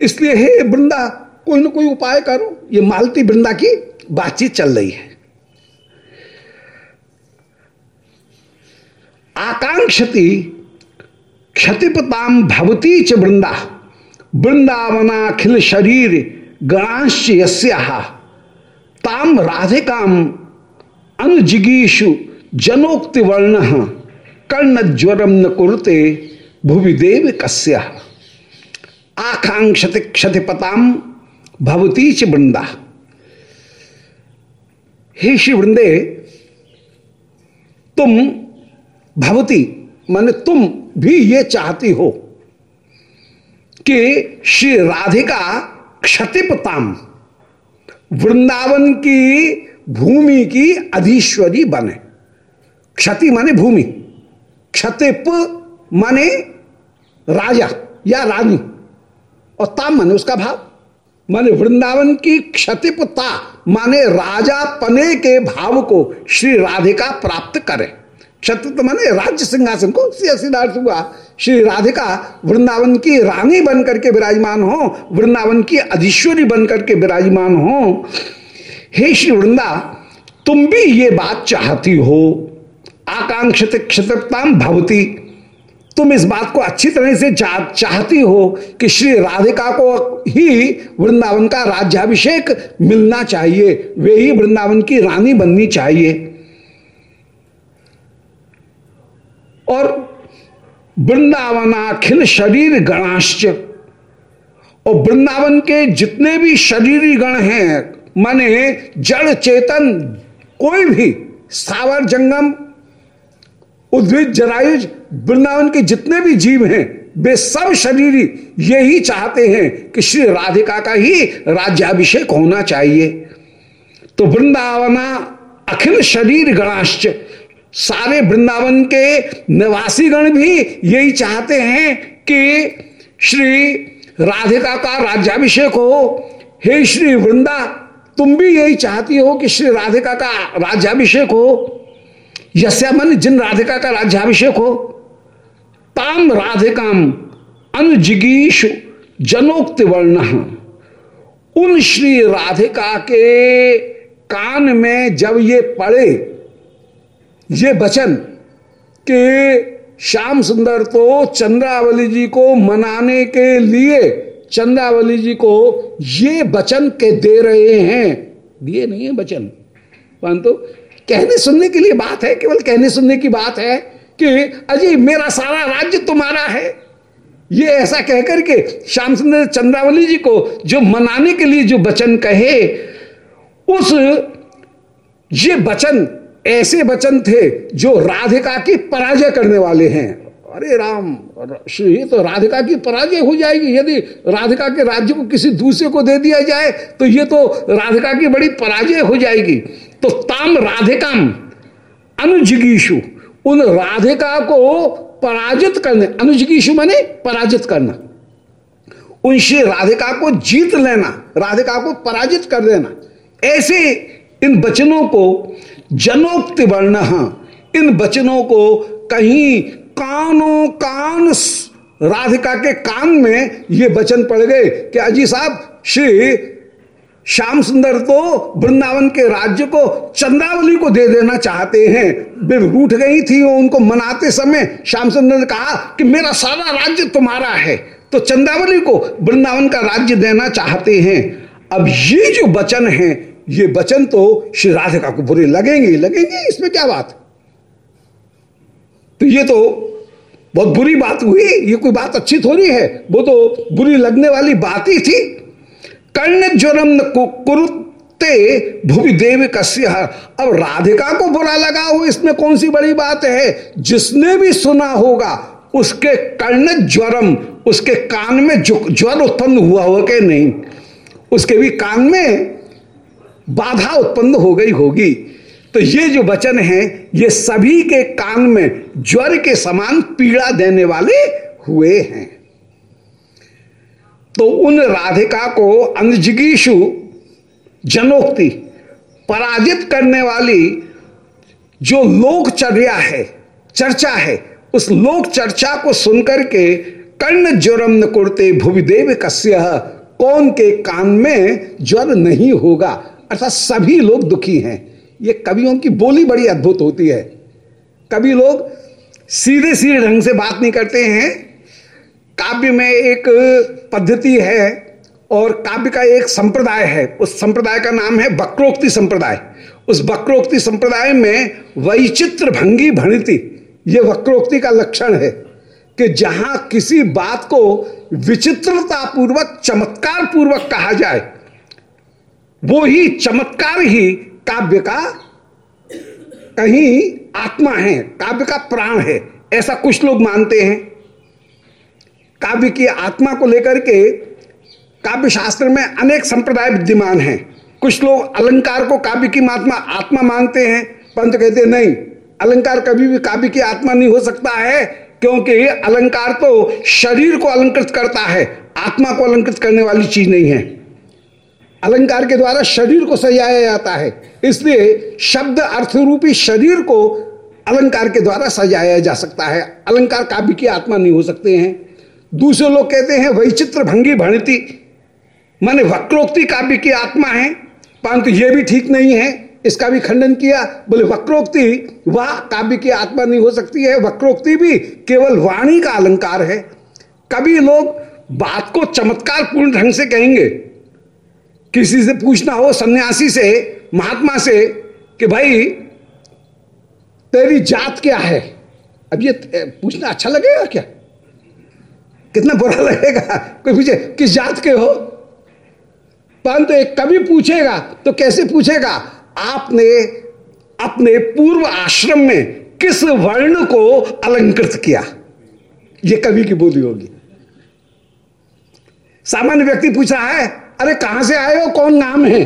इसलिए हे वृंदा, कोई ना कोई उपाय करो। ये मालती वृंदा की बातचीत चल रही है। आकांक्षति क्षतिपताम भवती च वृंदा वृंदावनाखिल शरीर गणांश यस्या। ताम राधिकाम अनुजिगीषु जनोक्ति वर्ण कर्ण ज्वरम न कुरते भुवि देव कस्य। आकांक्षति क्षतिपताम भवती च वृंदा हे श्री वृंदे तुम भवती, माने तुम भी ये चाहती हो कि श्री राधिका क्षतिपताम, वृंदावन की भूमि की अधीश्वरी बने। क्षति माने भूमि, क्षतिप माने राजा या रानी, और ताम माने उसका भाव। माने वृंदावन की क्षतिपता माने राजा पने के भाव को श्री राधिका प्राप्त करे। क्षत्र माने राज्य सिंहासन को सिद्धार्थ हुआ? श्री राधिका वृंदावन की रानी बन करके विराजमान हो वृंदावन की अधीश्वरी बन करके विराजमान हो। हे श्री वृंदा तुम भी ये बात चाहती हो। आकांक्षित क्षत्रताम भवती। तुम इस बात को अच्छी तरह से चाह, चाहती हो कि श्री राधिका को ही वृंदावन का राज्याभिषेक मिलना चाहिए वे ही वृंदावन की रानी बननी चाहिए। और वृंदावनाखिल शरीर गणाश्च। और वृंदावन के जितने भी शरीरी गण हैं, माने जड़ चेतन, कोई भी, सावर जंगम उद्भिद जरायुज, वृंदावन के जितने भी जीव हैं, वे सब शरीरी यही चाहते हैं कि श्री राधिका का ही राज्याभिषेक होना चाहिए। तो वृंदावना अखिल शरीर गणाश्च सारे वृंदावन के निवासी गण भी यही चाहते हैं कि श्री राधिका का राज्याभिषेक हो। हे श्री वृंदा, तुम भी यही चाहती हो कि श्री राधिका का राज्याभिषेक हो? यस्या मन जिन राधिका का राज्याभिषेक हो, ताम राधिकाम अनुजिगीश जनोक्त वर्ण उन श्री राधिका के कान में जब ये पड़े ये वचन कि श्याम सुंदर तो चंद्रावली जी को मनाने के लिए चंद्रावली जी को ये वचन के दे रहे हैं। दिए नहीं है वचन परंतु कहने सुनने के लिए बात है, केवल कहने सुनने की बात है कि अजय मेरा सारा राज्य तुम्हारा है। ये ऐसा कहकर के श्याम सुंदर चंद्रावली जी को जो मनाने के लिए जो वचन कहे, उस ये वचन ऐसे वचन थे जो राधिका की पराजय करने वाले हैं। अरे राम ये तो राधिका की पराजय हो जाएगी। यदि राधिका के राज्य को किसी दूसरे को दे दिया जाए तो ये तो राधिका की बड़ी पराजय हो जाएगी। तो ताम राधिकाम अनुजिगीशु उन राधिका को पराजित करने अनुजिगीशु माने पराजित करना। उनसे राधिका को जीत लेना, राधिका को पराजित कर देना। ऐसे इन वचनों को जनोक्ति वर्ण। इन वचनों को कहीं कानों कान राधिका के कान में ये वचन पड़ गए कि अजी साहब, श्री श्याम सुंदर तो वृंदावन के राज्य को चंद्रावली को दे देना चाहते हैं। वे रूठ गई थी उनको मनाते समय श्याम सुंदर ने कहा कि मेरा सारा राज्य तुम्हारा है तो चंद्रावली को वृंदावन का राज्य देना चाहते हैं। अब ये जो वचन है ये वचन तो श्री राधिका को बुरे लगेंगे लगेंगे, इसमें क्या बात? तो ये तो बहुत बुरी बात हुई, ये कोई बात अच्छी थोड़ी है। वो तो बुरी लगने वाली बात ही थी। कर्ण ज्वरम कुरुते भूवि देव कस्य अब राधिका को बुरा लगा हो, इसमें कौन सी बड़ी बात है? जिसने भी सुना होगा, उसके कर्ण ज्वरम, उसके कान में ज्वर उत्पन्न हुआ होगा कि नहीं? उसके भी कान में बाधा उत्पन्न हो गई होगी। तो ये जो वचन है, ये सभी के कान में ज्वर के समान पीड़ा देने वाले हुए हैं। तो उन राधिका को अंधजिगीशु जनोक्ति, पराजित करने वाली जो लोकचर्या है, चर्चा है, उस लोक चर्चा को सुनकर के कर्ण ज्वरम न कुरते भुविदेव कस्य कौन के कान में ज्वर नहीं होगा। अर्थात सभी लोग दुखी हैं। ये कवियों की बोली बड़ी अद्भुत होती है। कभी लोग सीधे सीधे ढंग से बात नहीं करते हैं। काव्य में एक पद्धति है और काव्य का एक संप्रदाय है। उस संप्रदाय का नाम है वक्रोक्ति संप्रदाय। उस वक्रोक्ति संप्रदाय में वैचित्र भंगी भणिति, ये वक्रोक्ति का लक्षण है कि जहाँ किसी बात को विचित्रता पूर्वक चमत्कार पूर्वक कहा जाए वो ही चमत्कार ही काव्य का कहीं आत्मा है, काव्य का प्राण है, ऐसा कुछ लोग मानते हैं। काव्य की आत्मा को लेकर के काव्य शास्त्र में अनेक संप्रदाय विद्यमान हैं। कुछ लोग अलंकार को काव्य की महात्मा आत्मा मानते हैं, पंत कहते हैं, नहीं, अलंकार कभी भी काव्य की आत्मा नहीं हो सकता है, क्योंकि अलंकार तो शरीर को अलंकृत करता है, आत्मा को अलंकृत करने वाली चीज़ नहीं है। अलंकार के द्वारा शरीर को सजाया जाता है। इसलिए शब्द अर्थ रूपी शरीर को अलंकार के द्वारा सजाया जा सकता है। अलंकार काव्य की आत्मा नहीं हो सकते हैं। दूसरे लोग कहते हैं, वैचित्र भंगी भणती, माने वक्रोक्ति काव्य की आत्मा है। परंतु यह भी ठीक नहीं है। इसका भी खंडन किया, बोले, वक्रोक्ति, वह, काव्य की आत्मा नहीं हो सकती है। वक्रोक्ति भी केवल वाणी का अलंकार है। कभी लोग बात को चमत्कार पूर्ण ढंग से कहेंगे किसी से पूछना हो, सन्यासी से, महात्मा से, कि भाई, तेरी जात क्या है? अब ये पूछना अच्छा लगेगा क्या? कितना बुरा लगेगा? कोई पूछे, किस जात के हो? परंतु एक कवि पूछेगा तो कैसे पूछेगा? आपने, अपने पूर्व आश्रम में किस वर्ण को अलंकृत किया? यह कवि की बोली होगी। सामान्य व्यक्ति पूछा है अरे कहाँ से आए हो? कौन नाम है?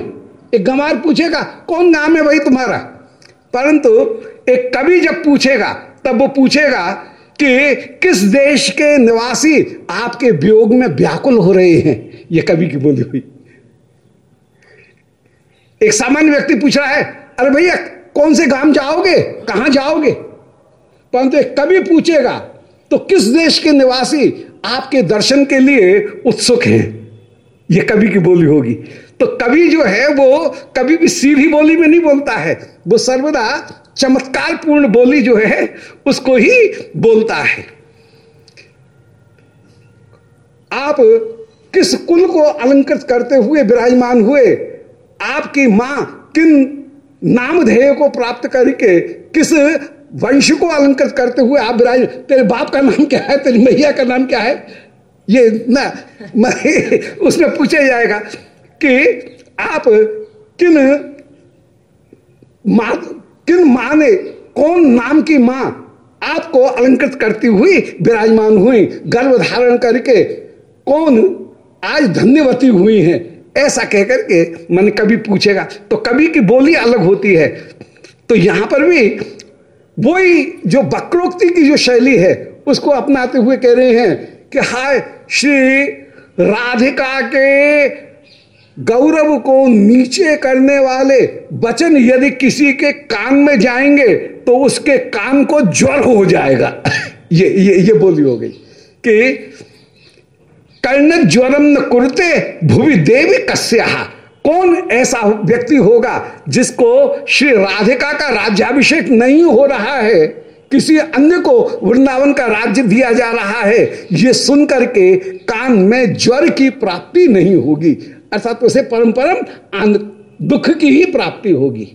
एक गंवार पूछेगा, कौन नाम है भाई तुम्हारा? परंतु एक कवि जब पूछेगा, तब वो पूछेगा कि किस देश के निवासी आपके वियोग में व्याकुल हो रहे हैं? ये कवि की बोली हुई। एक सामान्य व्यक्ति पूछ रहा है, अरे भैया, कौन से गाँव जाओगे? कहाँ जाओगे? परंतु एक कवि पूछेगा तो किस देश के निवासी आपके दर्शन के लिए उत्सुक हैं? ये कवि की बोली होगी। तो कवि जो है, वो कभी भी सीधी बोली में नहीं बोलता है। वो सर्वदा चमत्कार पूर्ण बोली जो है, उसको ही बोलता है। आप किस कुल को अलंकृत करते हुए विराजमान हुए? आपकी माँ किन नामधेय को प्राप्त करके किस वंश को अलंकृत करते हुए आप विराज तेरे बाप का नाम क्या है? तेरी मैया का नाम क्या है? ये ना उसमें पूछा जाएगा कि आप किन माँ किन माँ ने, कौन नाम की माँ आपको अलंकृत करती हुई विराजमान हुई, गर्भ धारण करके कौन आज धन्यवती हुई हैं? ऐसा कह करके मन कभी पूछेगा तो कभी की बोली अलग होती है। तो यहाँ पर भी वही जो वक्रोक्ति की जो शैली है, उसको अपनाते हुए कह रहे हैं कि हाय श्री राधिका के गौरव को नीचे करने वाले वचन यदि किसी के कान में जाएँगे तो उसके कान को ज्वर हो जाएगा। ये ये ये बोली हो गई कि कर्ण ज्वरम न कुरते भूवि देवी कस्या। कौन ऐसा व्यक्ति होगा जिसको श्री राधिका का राज्याभिषेक नहीं हो रहा है? किसी अन्य को वृंदावन का राज्य दिया जा रहा है, ये सुन करके कान में ज्वर की प्राप्ति नहीं होगी। अर्थात उसे परम परम दुख की ही प्राप्ति होगी।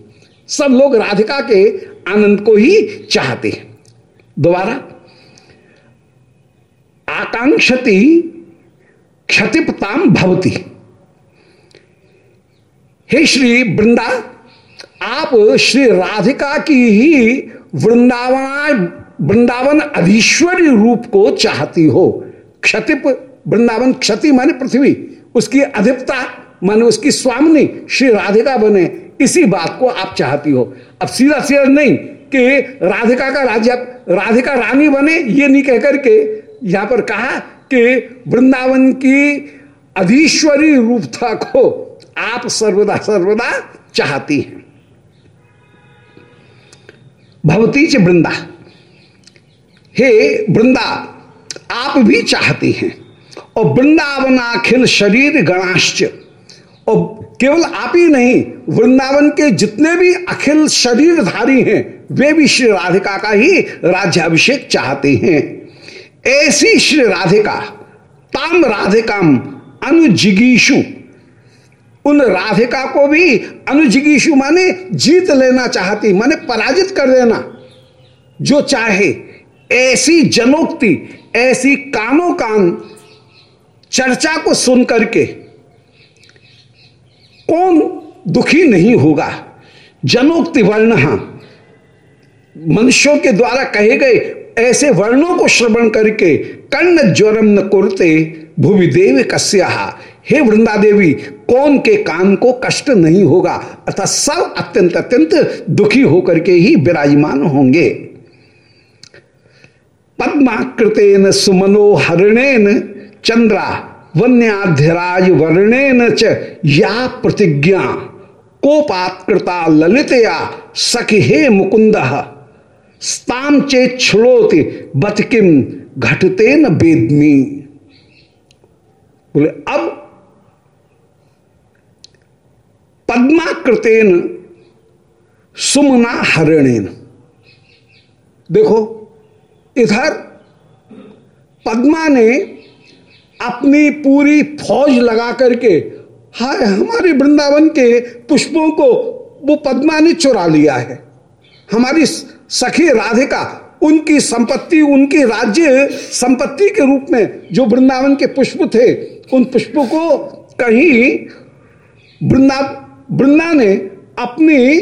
सब लोग राधिका के आनंद को ही चाहते हैं। दोबारा, आकांक्षति क्षतिपताम भवती। हे श्री वृंदा, आप श्री राधिका की ही वृंदावन वृंदावन अधीश्वरी रूप को चाहती हो। क्षतिप वृंदावन क्षति माने पृथ्वी। उसकी अधिपता माने उसकी स्वामिनी श्री राधिका बने। इसी बात को आप चाहती हो। अब सीधा सीधा नहीं कि राधिका का राज्य राधिका रानी बने, ये नहीं कहकर के यहाँ पर कहा कि वृंदावन की अधीश्वरी रूपता को आप सर्वदा सर्वदा चाहती हैं। भवती च वृंदा। हे वृंदा, आप भी चाहती हैं। और वृंदावन अखिल शरीर गणाश्च। और केवल आप ही नहीं, वृंदावन के जितने भी अखिल शरीरधारी हैं, वे भी श्री राधिका का ही राज्याभिषेक चाहते हैं। ऐसी श्री राधिका ताम राधिकाम अनुजिगीशु उन राधिका को भी अनुजिगीशु माने जीत लेना चाहती, माने पराजित कर देना। जो चाहे ऐसी जनोक्ति, ऐसी कानो कान चर्चा को सुन करके कौन दुखी नहीं होगा? जनोक्ति वर्ण मनुष्यों के द्वारा कहे गए ऐसे वर्णों को श्रवण करके कर्ण ज्वरम न कुरते, भूवि देव कस्या हे वृंदा देवी कौन के कान को कष्ट नहीं होगा अर्थात सब अत्यंत अत्यंत दुखी होकर के ही विराजमान होंगे। पद्माकृतेन सुमनोहरणेन चंद्रा वन्याध्यराज वर्णेन च या प्रतिज्ञा, कोपात्कृता ललितया सखी हे मुकुंद स्ताम चे छुड़ोति बतकिम घटते न बेदमी बोले, अब पद्माकृतेन सुमना हरणेन। देखो, इधर पद्मा ने अपनी पूरी फौज लगा करके, हाय, हमारे वृंदावन के पुष्पों को वो पद्मा ने चुरा लिया है। हमारी सखी राधिका, उनकी संपत्ति, उनकी राज्य संपत्ति के रूप में जो वृंदावन के पुष्प थे, उन पुष्पों को कहीं वृंदा वृंदा ने अपनी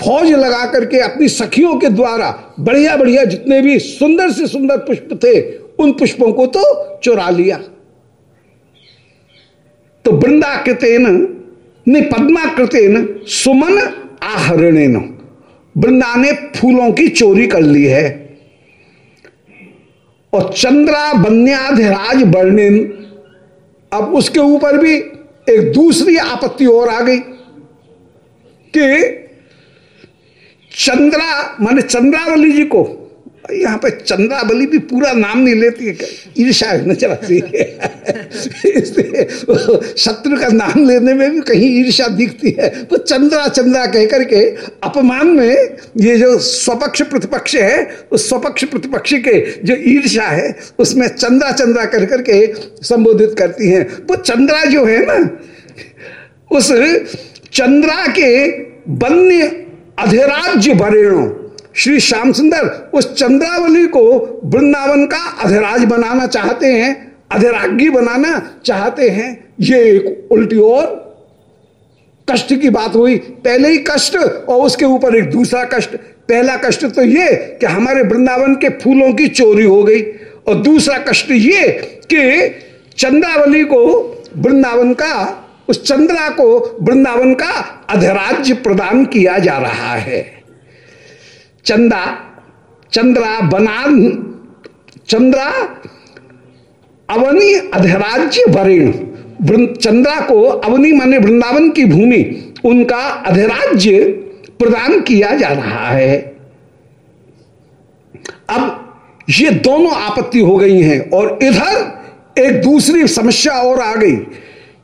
फौज लगा करके अपनी सखियों के द्वारा बढ़िया बढ़िया जितने भी सुंदर से सुंदर पुष्प थे, उन पुष्पों को तो चुरा लिया। तो वृंदा कृतेन ने पद्मा कृतेन सुमन आहरणेन। वृंदा ने फूलों की चोरी कर ली है। और चंद्रा बन्याधिराज वर्णिन अब उसके ऊपर भी एक दूसरी आपत्ति और आ गई। कि चंद्रा, माने चंद्रावली जी को, यहाँ पे चंद्रावली भी पूरा नाम नहीं लेती है ईर्षा न चलाती शत्रु का नाम लेने में भी कहीं ईर्षा दिखती है। वो चंद्रा चंद्रा कह करके अपमान में ये जो स्वपक्ष प्रतिपक्ष है, उस स्वपक्ष प्रतिपक्ष के जो ईर्षा है, उसमें चंद्रा चंद्रा कर करके संबोधित करती हैं। वो तो चंद्रा जो है ना, उस चंद्रा के बन्य अधिराज्य वरेणों श्री श्याम सुंदर उस चंद्रावली को वृंदावन का अधिराज बनाना चाहते हैं, अधिराज्ञी बनाना चाहते हैं। ये एक उल्टी और कष्ट की बात हुई। पहले ही कष्ट और उसके ऊपर एक दूसरा कष्ट। पहला कष्ट तो ये कि हमारे वृंदावन के फूलों की चोरी हो गई। और दूसरा कष्ट ये कि चंद्रावली को वृंदावन का उस चंद्रा को वृंदावन का अधिराज्य प्रदान किया जा रहा है। चंदा, चंद्रा बनान, चंद्रा अवनी अधिराज्य वरिण चंद्रा को अवनी माने वृंदावन की भूमि, उनका अधिराज्य प्रदान किया जा रहा है। अब ये दोनों आपत्ति हो गई हैं और इधर एक दूसरी समस्या और आ गई।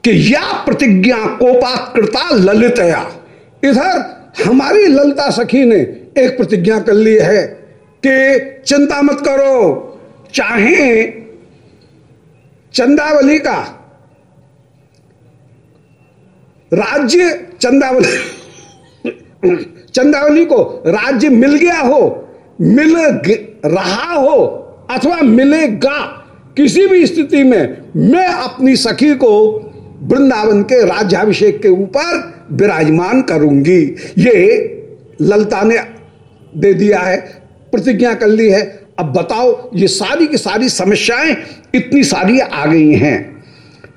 कि या प्रतिज्ञा कोपाकृता ललितया। इधर हमारी ललिता सखी ने एक प्रतिज्ञा कर ली है कि चिंता मत करो, चाहे चंदावली का राज्य चंदावली चंदावली को राज्य मिल गया हो, मिल रहा हो, अथवा मिलेगा, किसी भी स्थिति में मैं अपनी सखी को वृंदावन के राज्याभिषेक के ऊपर विराजमान करूँगी। ये ललता ने दे दिया है, प्रतिज्ञा कर ली है। अब बताओ, ये सारी की सारी समस्याएँ इतनी सारी आ गई हैं।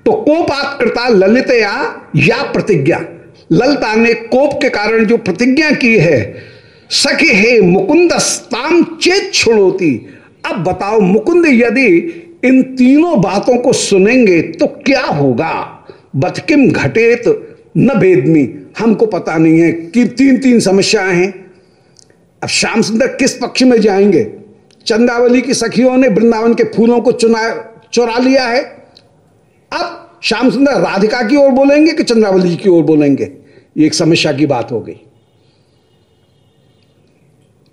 तो कोपात करता ललितया या या प्रतिज्ञा? ललता ने कोप के कारण जो प्रतिज्ञा की है, सखी हे मुकुंद स्ताम चेत छोड़ोती। अब बताओ, मुकुंद यदि इन तीनों बातों को सुनेंगे तो क्या होगा? बतकिम घटेत? न बेदमी हमको पता नहीं है कि तीन तीन समस्याएँ हैं। अब श्याम सुंदर किस पक्ष में जाएँगे? चंदावली की सखियों ने वृंदावन के फूलों को चुना, चुरा लिया है। अब श्याम सुंदर राधिका की ओर बोलेंगे कि चंद्रावली की ओर बोलेंगे? ये एक समस्या की बात हो गई।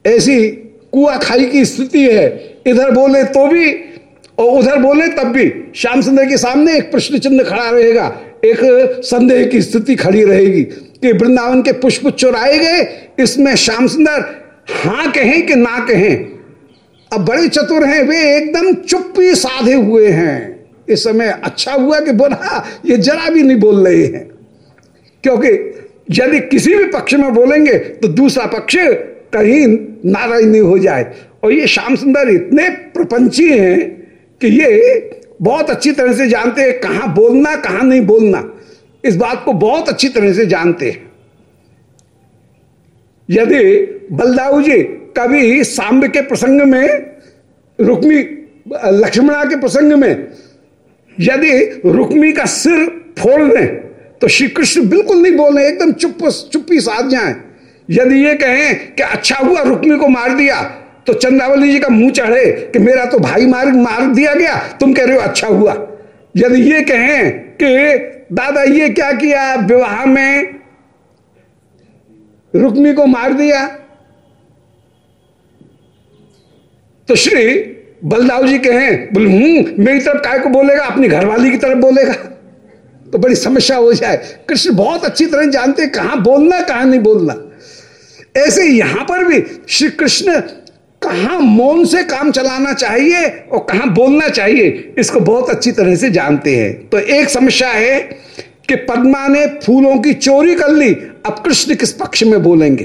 ऐसी कुआ खाई की स्थिति है। इधर बोले तो भी और उधर बोले तब भी। श्याम सुंदर के सामने एक प्रश्न चिन्ह खड़ा रहेगा। एक संदेह की स्थिति खड़ी रहेगी कि वृंदावन के पुष्प चुराए गए, इसमें श्याम सुंदर हाँ कहें कि ना कहें। अब बड़े चतुर हैं, वे एकदम चुप्पी साधे हुए हैं। इस समय अच्छा हुआ कि बोला, ये जरा भी नहीं बोल रहे हैं। क्योंकि यदि किसी भी पक्ष में बोलेंगे तो दूसरा पक्ष कहीं नहीं हो जाए। और ये श्याम सुंदर इतने प्रपंची हैं कि ये बहुत अच्छी तरह से जानते हैं कहाँ बोलना, कहाँ नहीं बोलना। इस बात को बहुत अच्छी तरह से जानते हैं। यदि बलदाऊ जी कभी सांब के प्रसंग में, रुक्मी, लक्ष्मणा के प्रसंग में, यदि रुक्मी का सिर फोड़ दें तो श्री कृष्ण बिल्कुल नहीं बोले एकदम चुप चुप्पी साध जाए। यदि ये कहें कि अच्छा हुआ रुक्मी को मार दिया तो चंद्रावली जी का मुँह चढ़े कि मेरा तो भाई मार मार दिया गया। तुम कह रहे हो अच्छा हुआ। यदि ये कहें कि दादा ये क्या किया? विवाह में रुक्मी को मार दिया। तो श्री बलदाव जी कहें, बोले, हूँ, मेरी तरफ़ काय को बोलेगा? अपनी घरवाली की तरफ़ बोलेगा। तो बड़ी समस्या हो जाए। कृष्ण बहुत अच्छी तरह जानते कहाँ बोलना, कहाँ नहीं बोलना। ऐसे यहाँ पर भी श्री कृष्ण कहाँ मौन से काम चलाना चाहिए और कहाँ बोलना चाहिए, इसको बहुत अच्छी तरह से जानते हैं। तो एक समस्या है कि पद्मा ने फूलों की चोरी कर ली, अब कृष्ण किस पक्ष में बोलेंगे?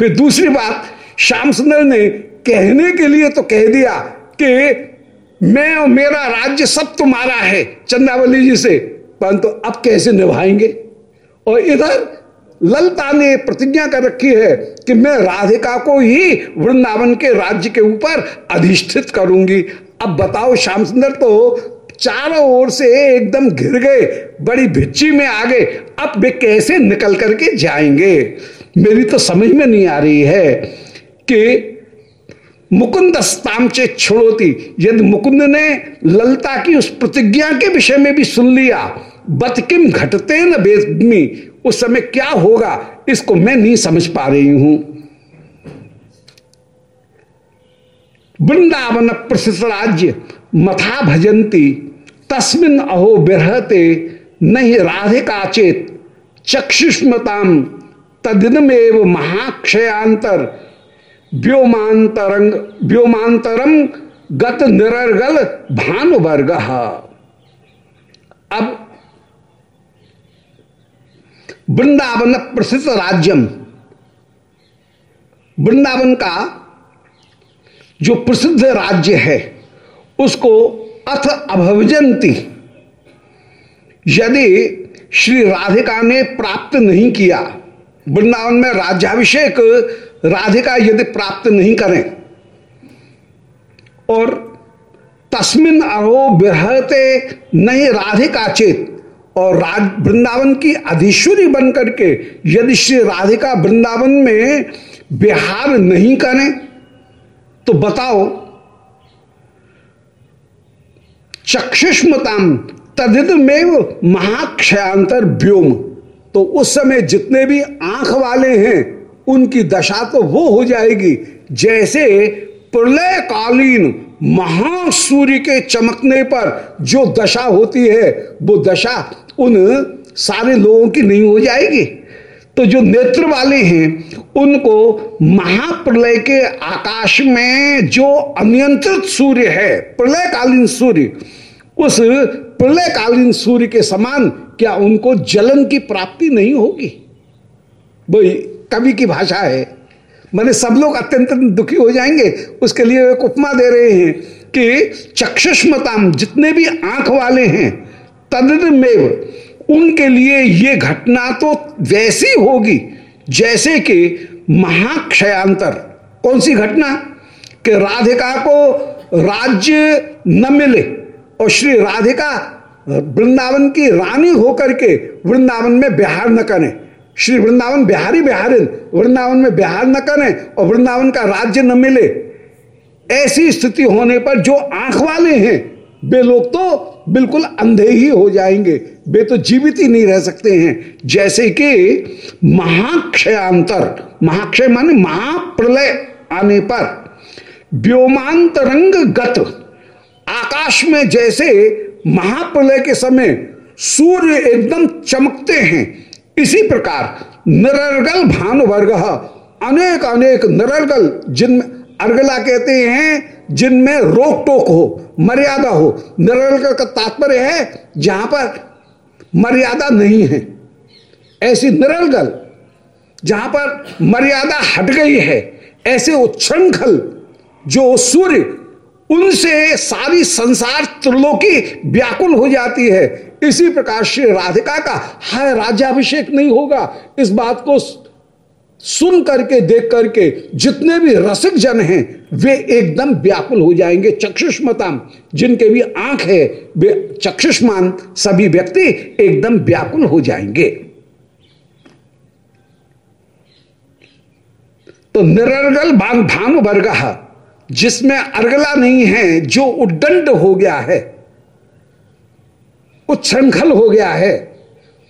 फिर दूसरी बात, श्याम सुंदर ने कहने के लिए तो कह दिया कि मैं और मेरा राज्य सब तुम्हारा है, चंदावली जी से, परंतु अब कैसे निभाएँगे? और इधर ललता ने प्रतिज्ञा कर रखी है कि मैं राधिका को ही वृंदावन के राज्य के ऊपर अधिष्ठित करूँगी। अब बताओ, श्याम सुंदर तो चारों ओर से एकदम घिर गए, बड़ी भिच्ची में आ गए। अब वे कैसे निकल करके जाएँगे? मेरी तो समझ में नहीं आ रही है कि मुकुंद स्तामचे छोड़ोती, यदि मुकुंद ने ललता की उस प्रतिज्ञा के विषय में भी सुन लिया बतकिम घटते न बेदमी? उस समय क्या होगा? इसको मैं नहीं समझ पा रही हूँ। वृंदावन प्रसिद्ध राज्य मथा भजंती, तस्मिन अहो बिरहते, नहीं राधिका चेत चक्षुष्मताम तदिनमेव महाक्षयांतर व्योमांतरंग व्योमांतरम गत निरर्गल भानुवर्ग। अब वृंदावन प्रसिद्ध राज्यम। वृंदावन का जो प्रसिद्ध राज्य है, उसको अथ अभवजंती। यदि श्री राधिका ने प्राप्त नहीं किया, वृंदावन में राज्याभिषेक राधिका यदि प्राप्त नहीं करें, और तस्मिन अहो बिहते नहीं राधिका चेत और राज वृंदावन की अधीश्वरी बन करके यदि श्री राधिका वृंदावन में बिहार नहीं करें तो बताओ चक्षुष्मताम तदित में महाक्षयांतर व्योम। तो उस समय जितने भी आँख वाले हैं, उनकी दशा तो वो हो जाएगी, जैसे प्रलय कालीन महासूर्य के चमकने पर जो दशा होती है, वो दशा उन सारे लोगों की नहीं हो जाएगी। तो जो नेत्र वाले हैं, उनको महाप्रलय के आकाश में जो अनियंत्रित सूर्य है, प्रलयकालीन सूर्य, उस प्रलयकालीन सूर्य के समान क्या उनको जलन की प्राप्ति नहीं होगी? वही कवि की भाषा है। मैंने सब लोग अत्यंत दुखी हो जाएँगे। उसके लिए एक उपमा दे रहे हैं कि चक्षुष्मताम जितने भी आँख वाले हैं तदमेव उनके लिए ये घटना तो वैसी होगी जैसे कि महाक्षयांतर। कौन सी घटना? कि राधिका को राज्य न मिले और श्री राधिका वृंदावन की रानी होकर के वृंदावन में बिहार न करें। श्री वृंदावन बिहारी बिहारिन वृंदावन में बिहार न करें और वृंदावन का राज्य न मिले। ऐसी स्थिति होने पर जो आँख वाले हैं, वे लोग तो बिल्कुल अंधे ही हो जाएँगे। वे तो जीवित ही नहीं रह सकते हैं। जैसे कि महाक्षयांतर, महाक्षय माने महाप्रलय आने पर व्योमांतरंग गत आकाश में जैसे महाप्रलय के समय सूर्य एकदम चमकते हैं, इसी प्रकार निरर्गल भानु वर्ग अनेक अनेक निरर्गल जिनमें अर्गला कहते हैं, जिनमें रोक टोक हो, मर्यादा हो। निरर्गल का तात्पर्य है? जहाँ पर मर्यादा नहीं है। ऐसी निरर्गल जहाँ पर मर्यादा हट गई है, ऐसे उच्छृंखल, जो सूर्य, उनसे सारी संसार त्रिलोकी व्याकुल हो जाती है। इसी प्रकार श्री राधिका का, हाय, राज्याभिषेक नहीं होगा। इस बात को सुन करके, देख करके जितने भी रसिक जन हैं, वे एकदम व्याकुल हो जाएँगे। चक्षुष्मताम, जिनके भी आँख है, वे चक्षुष्मान सभी व्यक्ति एकदम व्याकुल हो जाएँगे। तो निरर्गल भानु वर्ग, जिसमें अर्गला नहीं है, जो उद्दंड हो गया है, उच्छृंखल हो गया है,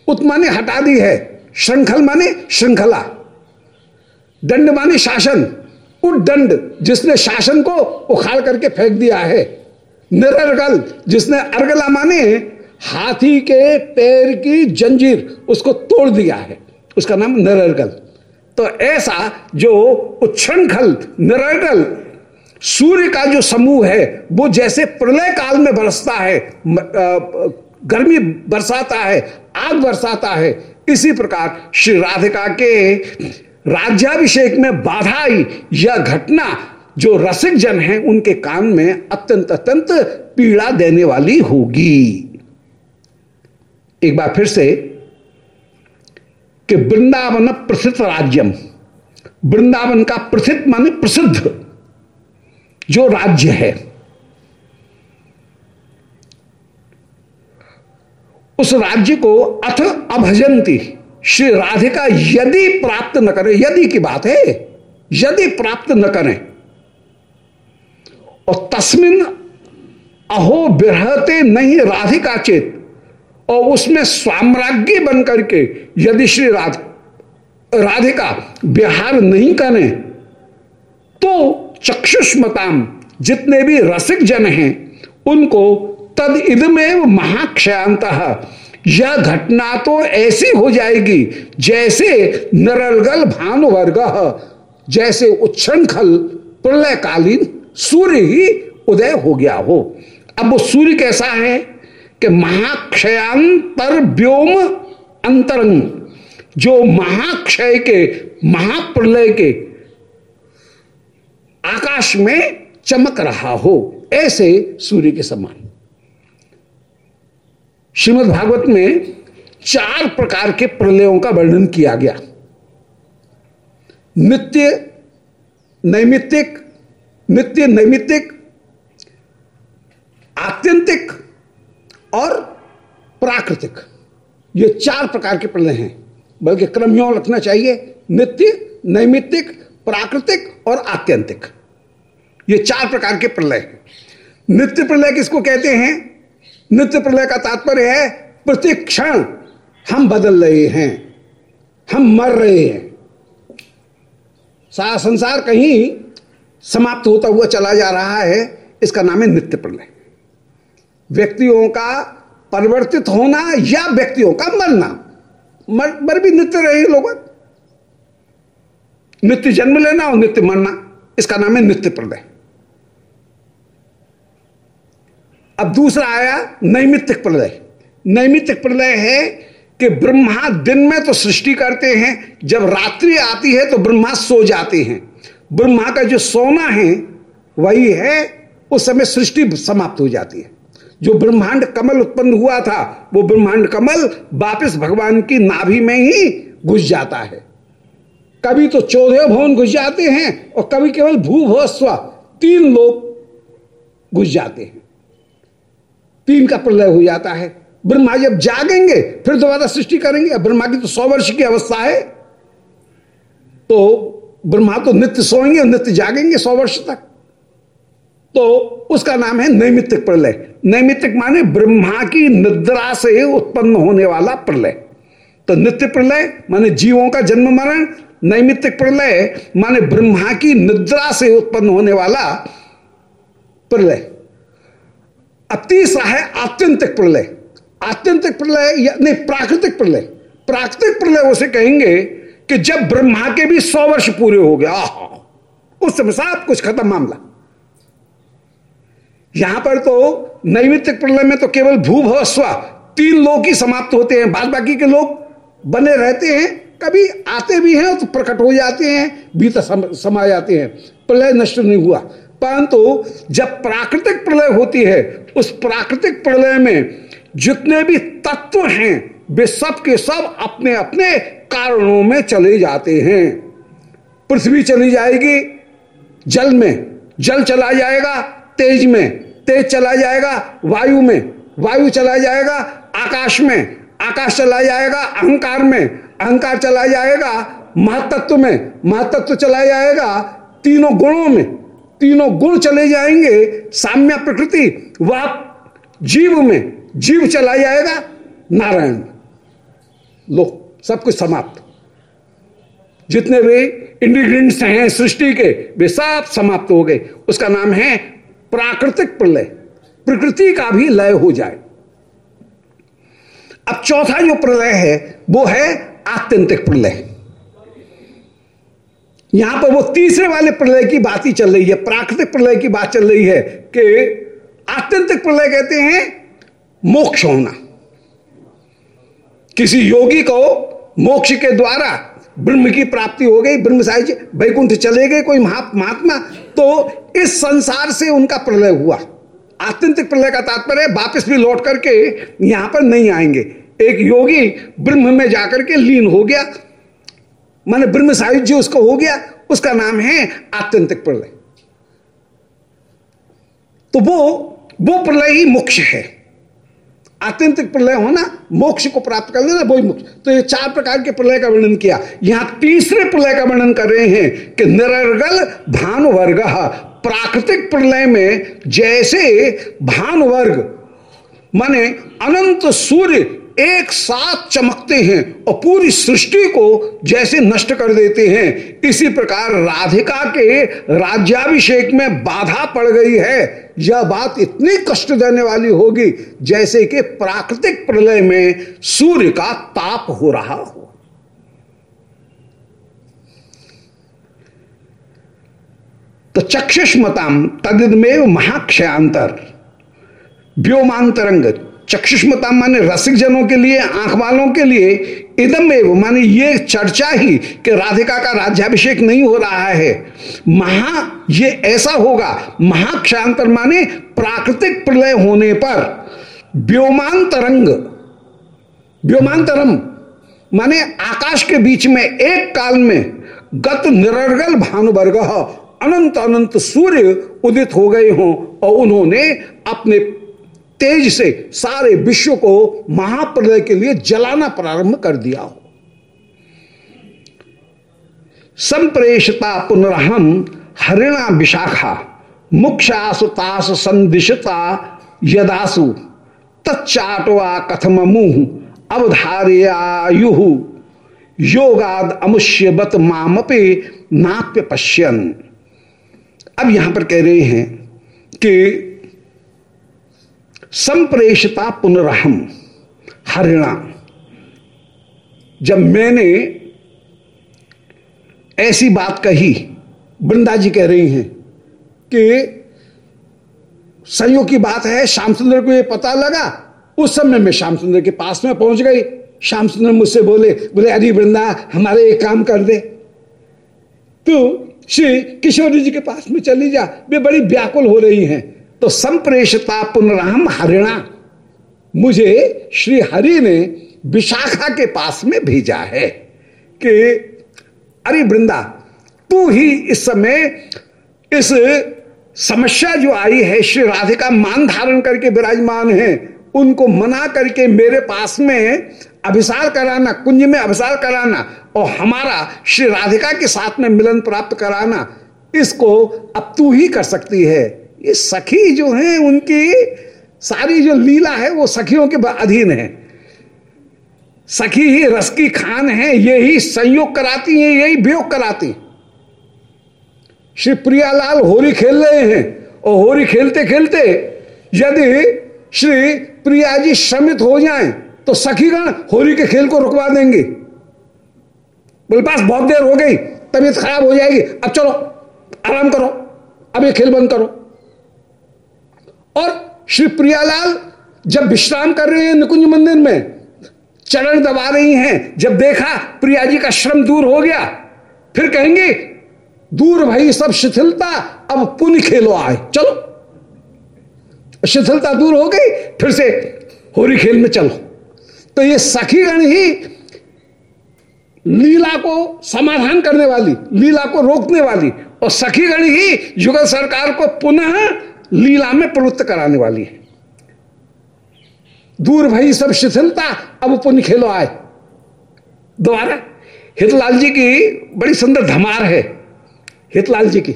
उत माने हटा दी है, श्रृंखल माने श्रृंखला। दंड माने शासन। उद्दंड जिसने शासन को उखाड़ करके फेंक दिया है निरर्गल जिसने अर्गला माने, हाथी के पैर की जंजीर उसको तोड़ दिया है। उसका नाम निरर्गल तो ऐसा जो उच्छृंखल निरर्गल सूर्य का जो समूह है, वो जैसे प्रलय काल में बरसता है गर्मी बरसाता है, आग बरसाता है, इसी प्रकार श्री राधिका के राज्याभिषेक में बाधा आई। यह घटना जो रसिक जन है, उनके कान में अत्यंत अत्यंत पीड़ा देने वाली होगी। एक बार फिर से कि वृंदावन प्रसिद्ध राज्यम। वृंदावन का प्रसिद्ध माने प्रसिद्ध जो राज्य है। उस राज्य को अथ अभजंती। श्री राधिका यदि प्राप्त न करें, यदि की बात है, यदि प्राप्त न करें, और तस्मिन अहो बिरहते नहीं राधिका चेत, और उसमें स्वाम्राज्ञी बन करके यदि श्री राध, राधिका बिहार नहीं करें तो चक्षुष्मताम जितने भी रसिक जन हैं, उनको तद इदमेव महाक्षयांत यह घटना तो ऐसी हो जाएगी जैसे नरलगल भानुवर्ग, जैसे उच्छृंखल प्रलयकालीन सूर्य ही उदय हो गया हो। अब वो सूर्य कैसा है कि महाक्षयांतर व्योम अंतरंग, जो महाक्षय के, महाप्रलय के आकाश में चमक रहा हो, ऐसे सूर्य के समान। श्रीमद् भागवत में चार प्रकार के प्रलयों का वर्णन किया गया। नित्य, नैमित्तिक नित्य नैमित्तिक, आत्यंतिक और प्राकृतिक। ये चार प्रकार के प्रलय हैं, बल्कि क्रम रखना चाहिए। नित्य, नैमित्तिक, प्राकृतिक और आत्यंतिक। ये चार प्रकार के प्रलय हैं। नित्य प्रलय किसको कहते हैं? नित्य प्रलय का तात्पर्य है प्रति क्षण हम बदल रहे हैं हम मर रहे हैं। सारा संसार कहीं समाप्त होता हुआ चला जा रहा है इसका नाम है नित्य प्रलय। व्यक्तियों का परिवर्तित होना या व्यक्तियों का मरना मर, मर भी नित्य रहे लोग। नित्य जन्म लेना और नित्य मरना इसका नाम है नित्य प्रलय। अब दूसरा आया, नैमित्तिक प्रलय। नैमित्तिक प्रलय है कि ब्रह्मा दिन में तो सृष्टि करते हैं, जब रात्रि आती है तो ब्रह्मा सो जाते हैं। ब्रह्मा का जो सोना है, वही है, उस समय सृष्टि समाप्त हो जाती है। जो ब्रह्मांड कमल उत्पन्न हुआ था, वो ब्रह्मांड कमल वापस भगवान की नाभि में ही घुस जाता है। कभी तो चौदह भवन घुस जाते हैं और कभी केवल भू तीन लोग घुस जाते हैं। तीन का प्रलय हो जाता है। ब्रह्मा जब जागेंगे, फिर दोबारा सृष्टि करेंगे ब्रह्मा की तो सौ वर्ष की अवस्था है तो ब्रह्मा तो नित्य सोएँगे और नित्य जागेंगे सौ वर्ष तक। तो उसका नाम है नैमित्तिक प्रलय। नैमित्तिक माने ब्रह्मा की निद्रा से उत्पन्न होने वाला प्रलय। तो नित्य प्रलय माने जीवों का जन्म मरण, नैमित्तिक प्रलय माने ब्रह्मा की निद्रा से उत्पन्न होने वाला प्रलय। अब तीसरा है आत्यंतिक प्रलय। आत्यंतिक प्रलय या नहीं, प्राकृतिक प्रलय। प्राकृतिक प्रलय उसे कहेंगे कि जब ब्रह्मा के भी सौ वर्ष पूरे हो गया उस समय सब कुछ खत्म मामला। यहाँ पर तो नैमित्तिक प्रलय में तो केवल भू स्व, तीन लोग ही समाप्त होते हैं। बाद बाकी के लोग बने रहते हैं, कभी आते भी हैं तो प्रकट हो जाते हैं, भीतर समा जाते हैं। प्रलय नष्ट नहीं हुआ। परंतु जब प्राकृतिक प्रलय होती है, उस प्राकृतिक प्रलय में जितने भी तत्व हैं, वे सब के सब अपने अपने कारणों में चले जाते हैं। पृथ्वी चली जाएगी जल में, जल चला जाएगा तेज में, तेज चला जाएगा वायु में, वायु चला जाएगा आकाश में, आकाश चला जाएगा अहंकार में, अहंकार चला जाएगा महातत्व में महातत्व चला जाएगा तीनों गुणों में। तीनों गुण चले जाएँगे, साम्य प्रकृति वह जीव में जीव चला जाएगा, नारायण। लो, सब कुछ समाप्त। जितने भी इंग्रीडियंट्स हैं सृष्टि के, वे सब समाप्त हो गए। उसका नाम है प्राकृतिक प्रलय। प्रकृति का भी लय हो जाए। अब चौथा जो प्रलय है, वो है आत्यंतिक प्रलय। यहाँ पर वो तीसरे वाले प्रलय की बात ही चल रही है, प्राकृतिक प्रलय की बात चल रही है कि आत्यंतिक प्रलय कहते हैं मोक्ष होना। किसी योगी को मोक्ष के द्वारा ब्रह्म की प्राप्ति हो गई ब्रह्म साहित्य वैकुंठ चले गए कोई महात्मा तो इस संसार से उनका प्रलय हुआ। आत्यंतिक प्रलय का तात्पर्य वापस भी लौट करके यहाँ पर नहीं आएँगे। एक योगी ब्रह्म में जाकर के लीन हो गया माने ब्रह्म साहित्य उसको हो गया, उसका नाम है आत्यंतिक प्रलय। तो वो वो प्रलय ही मोक्ष है। आत्यंतिक प्रलय होना, मोक्ष को प्राप्त कर लेना, वही मोक्ष। तो ये चार प्रकार के प्रलय का वर्णन किया। यहाँ तीसरे प्रलय का वर्णन कर रहे हैं कि निरर्गल भानुवर्ग, प्राकृतिक प्रलय में जैसे भानुवर्ग, माने अनंत सूर्य एक साथ चमकते हैं और पूरी सृष्टि को जैसे नष्ट कर देते हैं। इसी प्रकार राधिका के राज्याभिषेक में बाधा पड़ गई है। यह बात इतनी कष्ट देने वाली होगी, जैसे कि प्राकृतिक प्रलय में सूर्य का ताप हो रहा हो। तो चक्षुष्मताम तदिदमेव महाक्षयांतर व्योमांतरंग चक्षुष्मता माने रसिक जनों के लिए आँख वालों के लिए इदम एवं, माने ये चर्चा ही कि राधिका का राज्याभिषेक नहीं हो रहा है। महा ये ऐसा होगा, महाक्षांतर माने प्राकृतिक प्रलय होने पर। व्योमान व्योमांतरंग व्योमांतरम माने आकाश के बीच में एक काल में गत निरर्गल भानुवर्ग अनंत अनंत सूर्य उदित हो गए हों और उन्होंने अपने तेज से सारे विश्व को महाप्रलय के लिए जलाना प्रारंभ कर दिया हो। संप्रेषता पुनरहम हरिणा विशाखा मुक्षासुतास संदिशता यदासु, तच्चाटवा कथम मुह अवधारयायु योगाद अमुष्य बत मामपे नाप्य पश्यन अब यहाँ पर कह रहे हैं कि संप्रेषता पुनरहम, हरिणा। जब मैंने ऐसी बात कही, वृंदा जी कह रही हैं कि संयोग की बात है श्याम सुंदर को यह पता लगा। उस समय मैं श्याम सुंदर के पास में पहुँच गई। श्याम सुंदर मुझसे बोले बोले, अरे वृंदा, हमारे एक काम कर दे। तू श्री किशोरी जी के पास में चली जा। वे बड़ी व्याकुल हो रही हैं। तो संप्रेषता पुनराम हरिणा। मुझे श्री हरि ने विशाखा के पास में भेजा है कि, अरे वृंदा, तू ही इस समय इस समस्या जो आई है, श्री राधिका मान धारण करके विराजमान है, उनको मना करके मेरे पास में अभिसार कराना, कुंज में अभिसार कराना और हमारा श्री राधिका के साथ में मिलन प्राप्त कराना, इसको अब तू ही कर सकती है। ये सखी जो है, उनकी सारी जो लीला है, वो सखियों के अधीन है। सखी ही रस की खान है यही संयोग कराती हैं यही वियोग कराती श्री प्रियालाल होरी खेल रहे हैं, और होली खेलते खेलते यदि श्री प्रिया जी श्रमित हो जाएँ तो सखीगण होली के खेल को रुकवा देंगे। बोले पास बहुत देर हो गई, तबीयत खराब हो जाएगी, अब चलो, आराम करो, अब ये खेल बंद करो। और श्री प्रियालाल जब विश्राम कर रहे हैं निकुंज मंदिर में, चरण दबा रही हैं, जब देखा प्रिया जी का श्रम दूर हो गया, फिर कहेंगे, दूर भाई, सब शिथिलता, अब पुण्य खेलो आए। चलो। शिथिलता दूर हो गई, फिर से होरी खेल में चलो। तो ये सखीगण ही लीला को समाधान करने वाली, लीला को रोकने वाली, और सखीगण ही युगल सरकार को पुनः लीला में प्रवृत्त कराने वाली है। दूर भाई सब शिथिलता, अब पुण्य खेलो आए। दोबारा हितलाल जी की बड़ी सुंदर धमार है हितलाल जी की।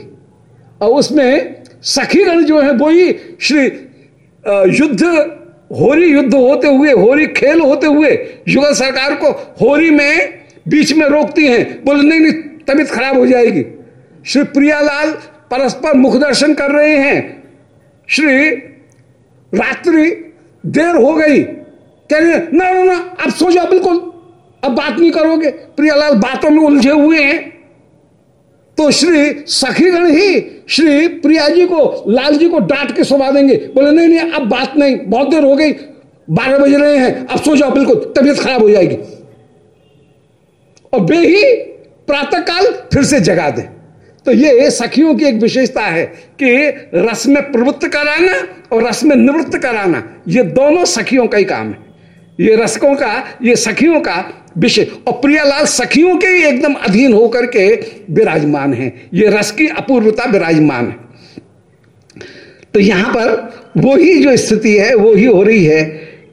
और उसमें सखीगण जो है, वो ही श्री युद्ध, होरी युद्ध होते हुए, होरी खेल होते हुए, युगल सरकार को होरी में बीच में रोकती हैं, बोले, नहीं नहीं, तबीयत खराब हो जाएगी। श्री प्रियालाल परस्पर मुख दर्शन कर रहे हैं श्री रात्रि देर हो गई। कह रहे, ना ना ना, अब सो जाओ, बिल्कुल। अब बात नहीं करोगे। प्रियालाल, बातों में उलझे हुए हैं। तो श्री सखीगण ही श्री प्रिया जी को लाल जी को डांट के सुबा देंगे। बोले, नहीं नहीं, अब बात नहीं। बहुत देर हो गई। बारह बज रहे हैं। अब सो जाओ, बिल्कुल। तबीयत खराब हो जाएगी। और वे ही प्रातः काल फिर से जगा दें। तो ये सखियों की एक विशेषता है कि रस में प्रवृत्त कराना और रस में निवृत्त कराना, ये दोनों सखियों का ही काम है। ये रसकों का, ये सखियों का विषय। और प्रियालाल सखियों के ही एकदम अधीन होकर के विराजमान है। ये रस की अपूर्वता विराजमान है। तो यहाँ पर वो ही जो स्थिति है वो ही हो रही है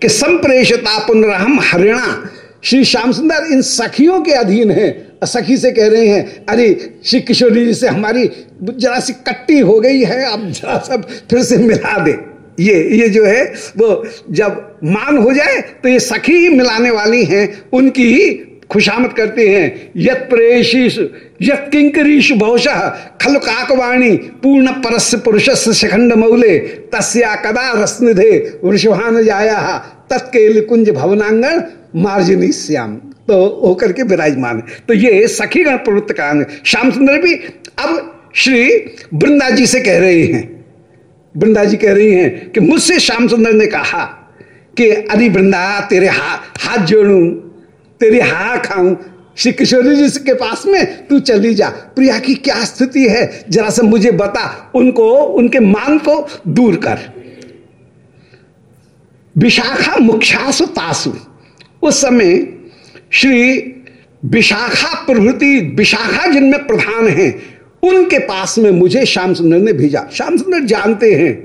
कि संप्रेषता पुनरहम हरिणा। श्री श्याम सुंदर, इन सखियों के अधीन है। सखी से कह रहे हैं, अरे, श्री किशोरी जी से हमारी जरा सी कट्टी हो गई है अब जरा सब फिर से मिला दे। ये ये जो है, वो जब मान हो जाए तो ये सखी ही मिलाने वाली हैं, उनकी ही खुशामद करते हैं। यत प्रेशीष यत किंकरीश बहुशः खल काकवाणी, पूर्ण परस पुरुष शिखंड मौले, तस्या कदा रसनिधे, वृषभान जाया, तत्केल कुंज भवनांगण, मार्जिनी श्याम। तो होकर के विराजमान तो ये सखीगण प्रवृत्त का श्याम सुंदर भी अब श्री वृंदा जी से कह रहे हैं। वृंदा जी कह रही हैं कि मुझसे श्याम सुंदर ने कहा कि अरे वृंदा तेरे हा, हाथ जोड़ू तेरी हा खाऊं श्री किशोरी जी के पास में तू चली जा। प्रिया की क्या स्थिति है? जरा सा मुझे बता उनको उनके मान को दूर कर। विशाखा मुख्यासु तासु। उस समय श्री विशाखा प्रभृति, विशाखा जिनमें प्रधान हैं, उनके पास में मुझे श्याम सुंदर ने भेजा। श्याम सुंदर जानते हैं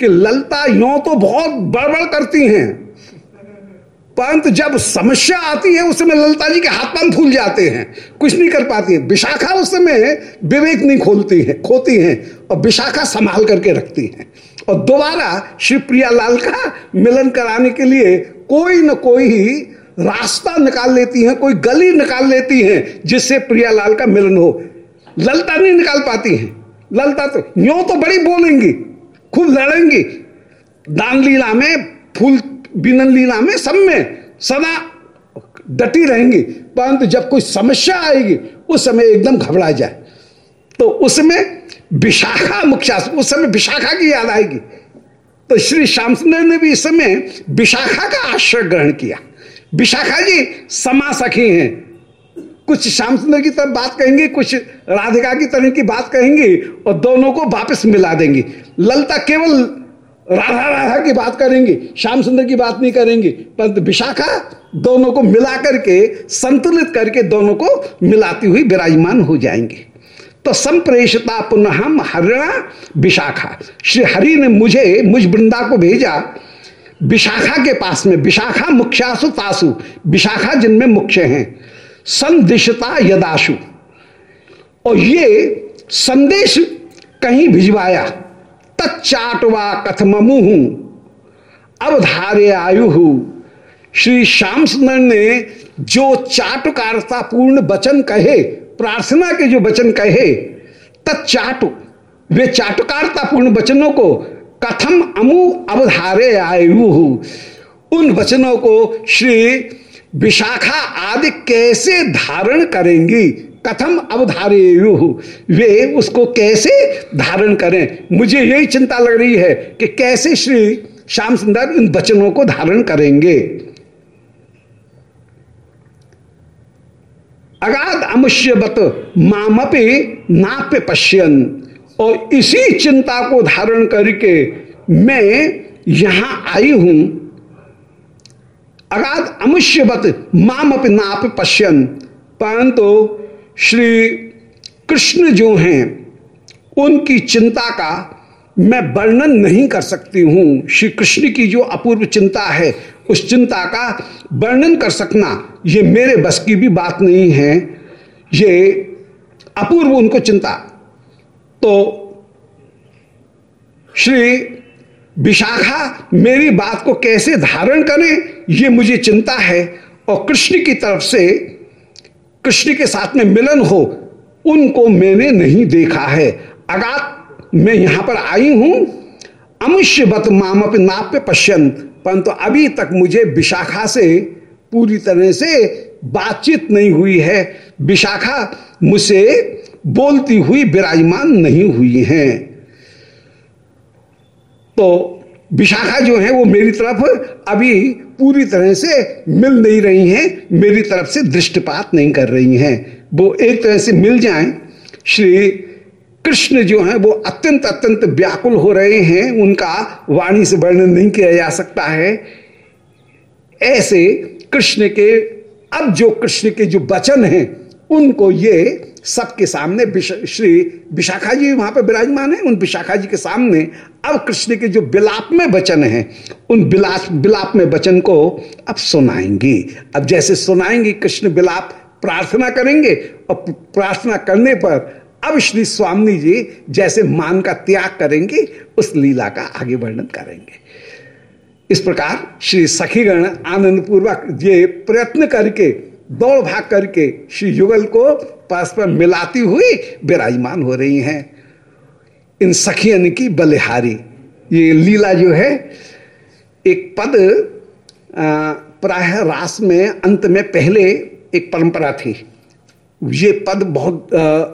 कि ललता यो तो बहुत बड़बड़ करती हैं, परंतु जब समस्या आती है, उस समय ललता जी के हाथ पाँव फूल जाते हैं। कुछ नहीं कर पाती है। विशाखा उस समय विवेक नहीं खोलती है, खोती हैं और विशाखा संभाल करके रखती हैं। और दोबारा श्री प्रियालाल का मिलन कराने के लिए कोई न कोई रास्ता निकाल लेती हैं, कोई गली निकाल लेती हैं, जिससे प्रियालाल का मिलन हो। ललता नहीं निकाल पाती हैं। ललता तो यो तो बड़ी बोलेंगी, खूब लड़ेंगी। दान लीला में, फूल बिनन लीला में, सब में सदा डटी रहेंगी। परंतु जब कोई समस्या आएगी, उस समय एकदम घबरा जाए। तो उसमें विशाखा मुख्या उस समय विशाखा की याद आएगी। तो श्री श्याम सुंदर ने भी इस समय विशाखा का आश्रय ग्रहण किया। विशाखा जी, समा सखी हैं। कुछ श्याम सुंदर की तरफ़ बात कहेंगे, कुछ राधिका की तरह की बात कहेंगी और दोनों को वापस मिला देंगी। ललता केवल राधा राधा की बात करेंगे, श्याम सुंदर की बात नहीं करेंगे, परंतु विशाखा दोनों को मिला करके, संतुलित करके दोनों को मिलाती हुई विराजमान हो जाएँगे। तो संप्रेषता पुनः हरिणा विशाखा। श्री हरि ने मुझे, मुझ वृंदा को भेजा विशाखा के पास में, विशाखा मुख्यासु तासु विशाखा जिनमें मुख्य हैं, संदिशता यदाशु। और ये संदेश कहीं भिजवाया तत्चाटवा कथममुह, अवधारे आयु श्री श्याम सुंदर ने जो चाटुकारता पूर्ण वचन कहे, प्रार्थना के जो वचन कहे तत्चाटु वे चाटुकारता पूर्ण वचनों को कथम अमु अवधारे आयु। उन वचनों को श्री विशाखा आदि कैसे धारण करेंगी? कथम अवधारे वे उसको कैसे धारण करें? मुझे यही चिंता लग रही है कि कैसे श्री श्याम सुंदर इन वचनों को धारण करेंगे। अगाध अमुष्यवत मामपे नाप्य पश्यन और इसी चिंता को धारण करके मैं यहाँ आई हूँ। अगाध अमुष्यवत माम अपि नाप पश्यन। परंतु श्री कृष्ण जो हैं, उनकी चिंता का मैं वर्णन नहीं कर सकती हूँ। श्री कृष्ण की जो अपूर्व चिंता है, उस चिंता का वर्णन कर सकना, ये मेरे बस की भी बात नहीं है। ये अपूर्व उनको चिंता। तो श्री विशाखा, मेरी बात को कैसे धारण करें, ये मुझे चिंता है। और कृष्ण की तरफ़ से, कृष्ण के साथ में मिलन हो, उनको मैंने नहीं देखा है। अगात मैं यहाँ पर आई हूँ। अमुष्यवत मामप नाप्य पश्यंत परंतु अभी तक मुझे विशाखा से पूरी तरह से बातचीत नहीं हुई है। विशाखा मुझसे बोलती हुई विराजमान नहीं हुई हैं। तो विशाखा जो है, वो मेरी तरफ़ अभी पूरी तरह से मिल नहीं रही हैं, मेरी तरफ़ से दृष्टिपात नहीं कर रही हैं। वो एक तरह से मिल जाएँ, श्री कृष्ण जो है, वो अत्यंत अत्यंत व्याकुल हो रहे हैं, उनका वाणी से वर्णन नहीं किया जा सकता है। ऐसे कृष्ण के, अब जो कृष्ण के जो वचन हैं, उनको ये सबके सामने श्री विशाखा जी वहाँ पर विराजमान है। उन विशाखा जी के सामने अब कृष्ण के जो बिलाप में वचन है, उन बिलाप बिलाप में वचन को अब सुनाएँगे। अब जैसे सुनाएँगे, कृष्ण बिलाप प्रार्थना करेंगे और प्रार्थना करने पर अब श्री स्वामी जी जैसे मान का त्याग करेंगे, उस लीला का आगे वर्णन करेंगे। इस प्रकार श्री सखीगण आनंद पूर्वक ये प्रयत्न करके दौड़ भाग करके श्री युगल को परस्पर मिलाती हुई विराजमान हो रही हैं। इन सखियन की बलिहारी। ये लीला जो है, एक पद प्राय रास में, अंत में पहले एक परंपरा थी। ये पद बहुत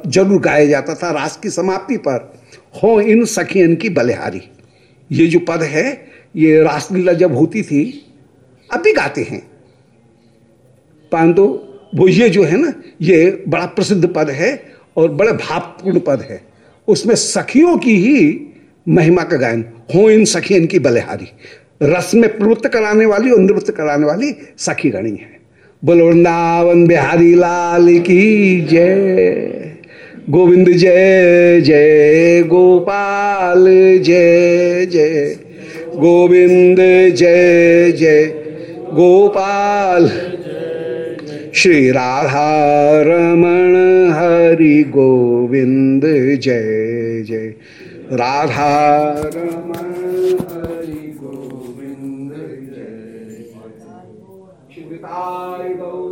ज़रूर गाया जाता था रास की समाप्ति पर। हो इन सखियन की बलिहारी। ये जो पद है, ये रासलीला जब होती थी अब भी गाते हैं। परंतु वो ये जो है ना, ये बड़ा प्रसिद्ध पद है और बड़े भावपूर्ण पद है। उसमें सखियों की ही महिमा का गायन, हो इन सखी, इनकी बलिहारी। रस में प्रवृत्त कराने वाली और निवृत्त कराने वाली सखी गणी है। बोलो, वृंदावन बिहारी लाल की जय। गोविंद जय जय गोपाल जय जय। गोविंद जय जय। गोपाल श्री राधा रमण हरि गोविंद जय जय। राधा रमण हरि गोविंद जय। जय